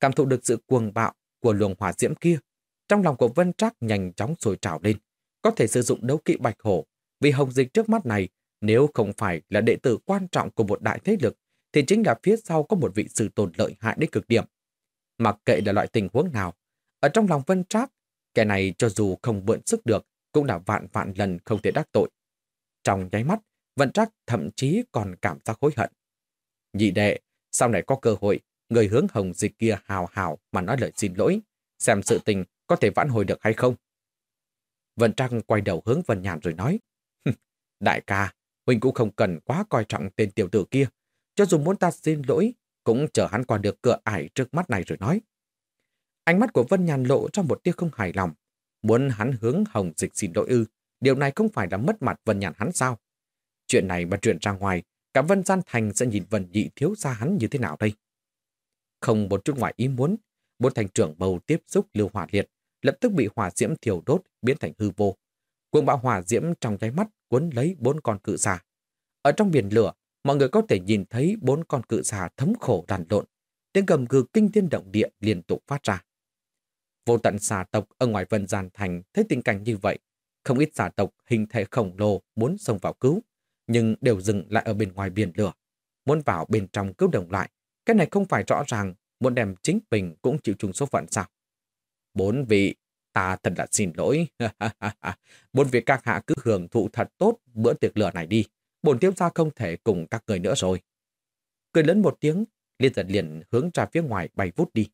Cảm thụ được sự cuồng bạo của luồng hỏa diễm kia, trong lòng của Vân Trác nhanh chóng sôi trào lên. Có thể sử dụng đấu kỹ bạch hổ, vì hồng dịch trước mắt này, nếu không phải là đệ tử quan trọng của một đại thế lực, thì chính là phía sau có một vị sư tồn lợi hại đến cực điểm. Mặc kệ là loại tình huống nào, ở trong lòng Vân Trác, kẻ này cho dù không bượn sức được, cũng đã vạn vạn lần không thể đắc tội. Trong nháy mắt, Vân Trác thậm chí còn cảm giác hối hận. Nhị đệ, sau này có cơ hội, người hướng hồng dịch kia hào hào mà nói lời xin lỗi, xem sự tình có thể vãn hồi được hay không. Vân Trăng quay đầu hướng Vân Nhàn rồi nói, Đại ca, Huynh cũng không cần quá coi trọng tên tiểu tử kia. Cho dù muốn ta xin lỗi, cũng chờ hắn qua được cửa ải trước mắt này rồi nói. Ánh mắt của Vân Nhàn lộ trong một tia không hài lòng. Muốn hắn hướng hồng dịch xin lỗi ư, điều này không phải là mất mặt Vân Nhàn hắn sao? Chuyện này mà chuyện ra ngoài, cả Vân Gian Thành sẽ nhìn Vân Nhị thiếu ra hắn như thế nào đây? Không một chút ngoài ý muốn, bốn thành trưởng bầu tiếp xúc lưu hỏa liệt, lập tức bị hỏa diễm thiểu đốt biến thành hư vô. Cuồng bạo hỏa diễm trong cái mắt cuốn lấy bốn con cự xà. Ở trong biển lửa, mọi người có thể nhìn thấy bốn con cự xà thấm khổ đàn lộn, tiếng gầm gừ kinh thiên động địa liên tục phát ra. Vô tận xà tộc ở ngoài Vân giàn Thành thấy tình cảnh như vậy, không ít xà tộc hình thể khổng lồ muốn xông vào cứu, nhưng đều dừng lại ở bên ngoài biển lửa. Muốn vào bên trong cứu đồng lại, cái này không phải rõ ràng muốn đem chính mình cũng chịu chung số phận sao. Bốn vị, ta thật là xin lỗi. Bốn vị các hạ cứ hưởng thụ thật tốt bữa tiệc lửa này đi. Bổn tiếp gia không thể cùng các người nữa rồi. Cười lớn một tiếng, Liên giật liền hướng ra phía ngoài bay vút đi.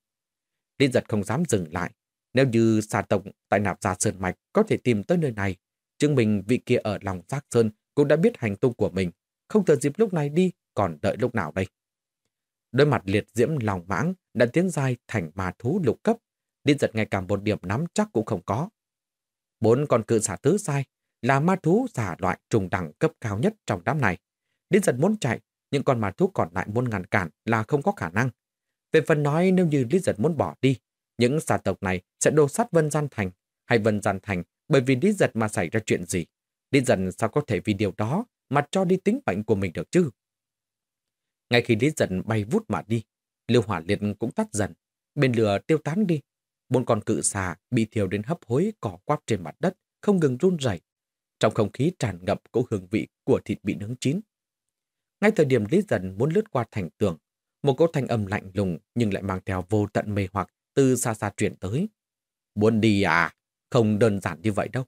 Liên giật không dám dừng lại. Nếu như xà tộc tại nạp gia Sơn Mạch có thể tìm tới nơi này, chứng minh vị kia ở lòng giác Sơn cũng đã biết hành tung của mình, không thờ dịp lúc này đi, còn đợi lúc nào đây. Đôi mặt liệt diễm lòng mãng đã tiến dài thành mà thú lục cấp, điên giật ngay cả một điểm nắm chắc cũng không có. Bốn con cự xả tứ sai, là ma thú giả loại trùng đẳng cấp cao nhất trong đám này. điên giật muốn chạy, nhưng con ma thú còn lại muốn ngăn cản là không có khả năng. Về phần nói nếu như Lý giật muốn bỏ đi, những xà tộc này sẽ đô sát Vân Gian Thành hay Vân Gian Thành bởi vì Lý giật mà xảy ra chuyện gì. Lý giật sao có thể vì điều đó mà cho đi tính bệnh của mình được chứ? Ngay khi Lý giật bay vút mà đi, liêu hỏa liệt cũng tắt dần. Bên lửa tiêu tán đi. Bốn con cự xà bị thiêu đến hấp hối cỏ quắp trên mặt đất, không ngừng run rẩy. Trong không khí tràn ngập cỗ hương vị của thịt bị nướng chín. Ngay thời điểm Lý Dần muốn lướt qua thành tường, một cỗ thanh âm lạnh lùng nhưng lại mang theo vô tận mê hoặc từ xa xa chuyển tới. Muốn đi à? Không đơn giản như vậy đâu.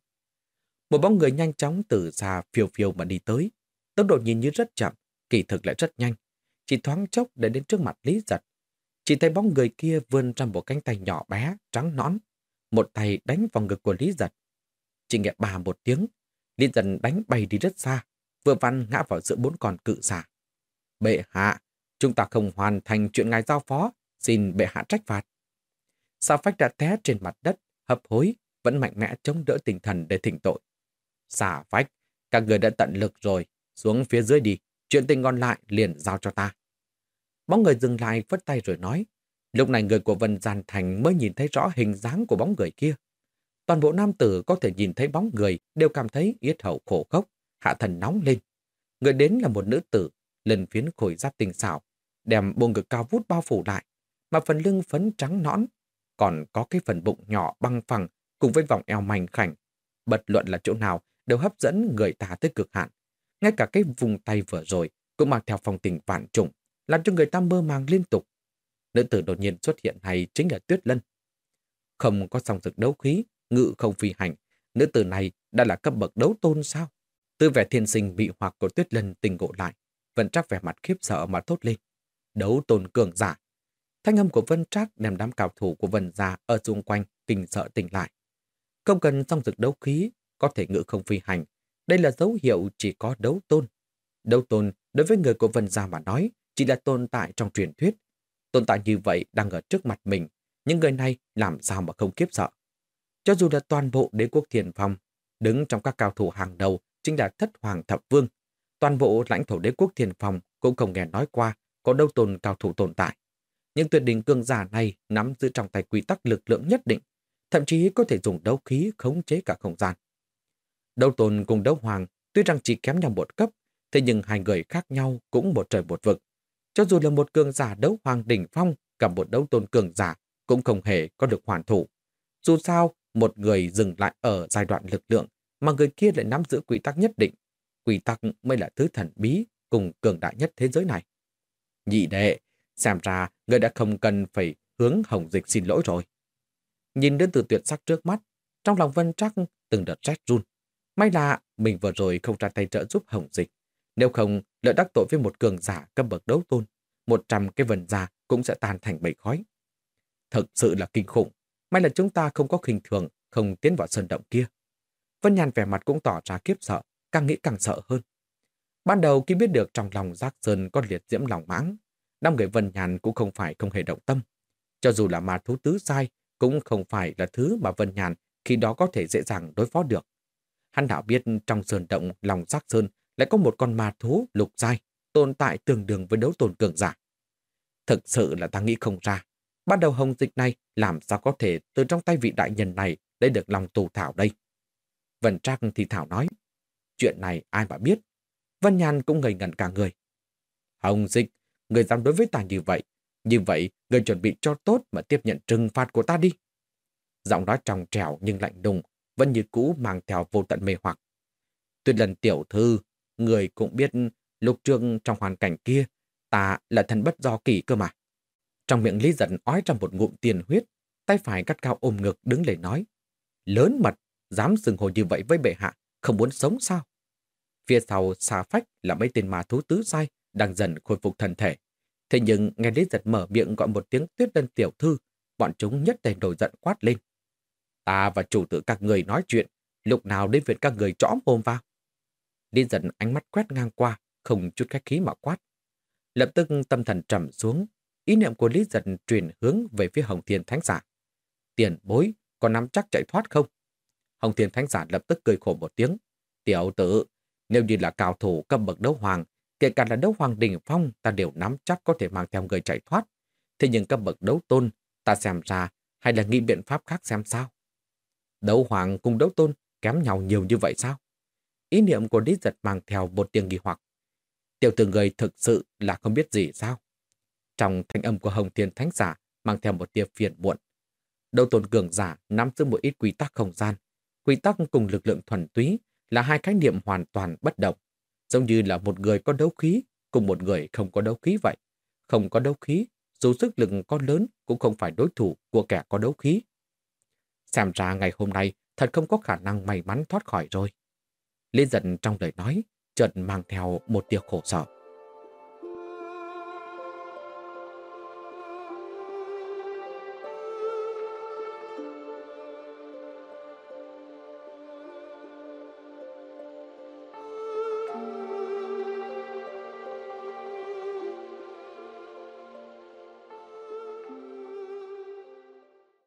Một bóng người nhanh chóng từ xa phiêu phiêu mà đi tới. Tốc độ nhìn như rất chậm, kỳ thực lại rất nhanh. Chỉ thoáng chốc để đến trước mặt Lý Giật. Chỉ thấy bóng người kia vươn ra một cánh tay nhỏ bé, trắng nõn. Một tay đánh vào ngực của Lý Giật. Chỉ nghe bà một tiếng, Lý Giật đánh bay đi rất xa, vừa vặn ngã vào giữa bốn con cự giả Bệ hạ, chúng ta không hoàn thành chuyện ngài giao phó, xin bệ hạ trách phạt. Sa phách đã té trên mặt đất, hấp hối, vẫn mạnh mẽ chống đỡ tinh thần để thỉnh tội. Sa phách, các người đã tận lực rồi, xuống phía dưới đi, chuyện tình còn lại liền giao cho ta. Bóng người dừng lại vất tay rồi nói, lúc này người của Vân Gian Thành mới nhìn thấy rõ hình dáng của bóng người kia. Toàn bộ nam tử có thể nhìn thấy bóng người đều cảm thấy yết hậu khổ khốc, hạ thần nóng lên. Người đến là một nữ tử, lần phiến khối giáp tinh xảo, đem bộ ngực cao vút bao phủ lại, mà phần lưng phấn trắng nõn, còn có cái phần bụng nhỏ băng phẳng cùng với vòng eo mảnh khảnh. Bật luận là chỗ nào đều hấp dẫn người ta tới cực hạn. Ngay cả cái vùng tay vừa rồi cũng mang theo phong tình vạn trùng, làm cho người ta mơ màng liên tục. Nữ tử đột nhiên xuất hiện này chính là Tuyết Lân. Không có song dực đấu khí, ngự không phi hành, nữ tử này đã là cấp bậc đấu tôn sao? Tư vẻ thiên sinh bị hoặc của Tuyết Lân tình ngộ lại, Vân Trác vẻ mặt khiếp sợ mà thốt lên. Đấu tôn cường giả. Thanh âm của Vân Trác đem đám cao thủ của Vân gia ở xung quanh kinh sợ tỉnh lại. Không cần song dực đấu khí, có thể ngự không phi hành. Đây là dấu hiệu chỉ có đấu tôn. Đấu tôn đối với người của Vân gia mà nói chỉ là tồn tại trong truyền thuyết. Tồn tại như vậy đang ở trước mặt mình, những người này làm sao mà không kiếp sợ. Cho dù là toàn bộ đế quốc thiền phong, đứng trong các cao thủ hàng đầu chính là thất hoàng thập vương. Toàn bộ lãnh thổ đế quốc thiền phong cũng không nghe nói qua có đâu tồn cao thủ tồn tại. Những tuyệt đỉnh cương giả này nắm giữ trong tay quy tắc lực lượng nhất định, thậm chí có thể dùng đấu khí khống chế cả không gian. Đấu tồn cùng đấu hoàng tuy rằng chỉ kém nhau một cấp, thế nhưng hai người khác nhau cũng một trời một vực. Cho dù là một cường giả đấu hoàng đỉnh phong gặp một đấu tôn cường giả cũng không hề có được hoàn thủ. Dù sao, một người dừng lại ở giai đoạn lực lượng mà người kia lại nắm giữ quy tắc nhất định. Quy tắc mới là thứ thần bí cùng cường đại nhất thế giới này. Nhị đệ, xem ra người đã không cần phải hướng Hồng Dịch xin lỗi rồi. Nhìn đến từ tuyệt sắc trước mắt, trong lòng Vân chắc từng đợt rét run. May là mình vừa rồi không ra tay trợ giúp Hồng Dịch. Nếu không, lỡ đắc tội với một cường giả cấp bậc đấu tôn, một trăm cái vần già cũng sẽ tan thành bầy khói. Thật sự là kinh khủng. May là chúng ta không có khinh thường, không tiến vào sơn động kia. Vân Nhàn vẻ mặt cũng tỏ ra kiếp sợ, càng nghĩ càng sợ hơn. Ban đầu khi biết được trong lòng Giác Sơn có liệt diễm lòng mãng, năm người Vân Nhàn cũng không phải không hề động tâm. Cho dù là ma thú tứ sai, cũng không phải là thứ mà Vân Nhàn khi đó có thể dễ dàng đối phó được. Hắn đã biết trong sơn động lòng Giác Sơn lại có một con ma thú lục dai tồn tại tương đương với đấu tồn cường giả. Thực sự là ta nghĩ không ra. Ban đầu hồng dịch này làm sao có thể từ trong tay vị đại nhân này lấy được lòng tù thảo đây. Vân Trác thì Thảo nói, chuyện này ai mà biết. Vân Nhàn cũng ngây ngẩn cả người. Hồng dịch, người dám đối với ta như vậy. Như vậy, người chuẩn bị cho tốt mà tiếp nhận trừng phạt của ta đi. Giọng nói trong trèo nhưng lạnh đùng, vẫn như cũ mang theo vô tận mê hoặc. Tuyệt lần tiểu thư, người cũng biết lục trương trong hoàn cảnh kia, ta là thần bất do kỳ cơ mà. Trong miệng Lý giận ói trong một ngụm tiền huyết, tay phải cắt cao ôm ngực đứng lên nói. Lớn mật, dám sừng hồ như vậy với bệ hạ, không muốn sống sao? Phía sau xà phách là mấy tên ma thú tứ sai đang dần khôi phục thân thể. Thế nhưng nghe Lý giật mở miệng gọi một tiếng tuyết đơn tiểu thư, bọn chúng nhất tề nổi giận quát lên. Ta và chủ tử các người nói chuyện, lúc nào đến việc các người trõ mồm vào. Lý giật ánh mắt quét ngang qua, không chút khách khí mà quát. Lập tức tâm thần trầm xuống, ý niệm của Lý giật truyền hướng về phía Hồng Thiên Thánh Giả. Tiền bối, có nắm chắc chạy thoát không? Hồng Thiên Thánh Giả lập tức cười khổ một tiếng. Tiểu tử, nếu như là cao thủ cấp bậc đấu hoàng, kể cả là đấu hoàng đỉnh phong, ta đều nắm chắc có thể mang theo người chạy thoát. Thế nhưng cấp bậc đấu tôn, ta xem ra hay là nghĩ biện pháp khác xem sao. Đấu hoàng cùng đấu tôn kém nhau nhiều như vậy sao? Ý niệm của Lý Giật mang theo một tiếng nghi hoặc. Tiểu tử người thực sự là không biết gì sao? Trong thanh âm của Hồng Thiên Thánh Giả mang theo một tia phiền muộn. Đầu tồn cường giả nắm giữ một ít quy tắc không gian. Quy tắc cùng lực lượng thuần túy là hai khái niệm hoàn toàn bất động. Giống như là một người có đấu khí cùng một người không có đấu khí vậy. Không có đấu khí, dù sức lực có lớn cũng không phải đối thủ của kẻ có đấu khí. Xem ra ngày hôm nay thật không có khả năng may mắn thoát khỏi rồi. Liên giận trong lời nói, chợt mang theo một tia khổ sở.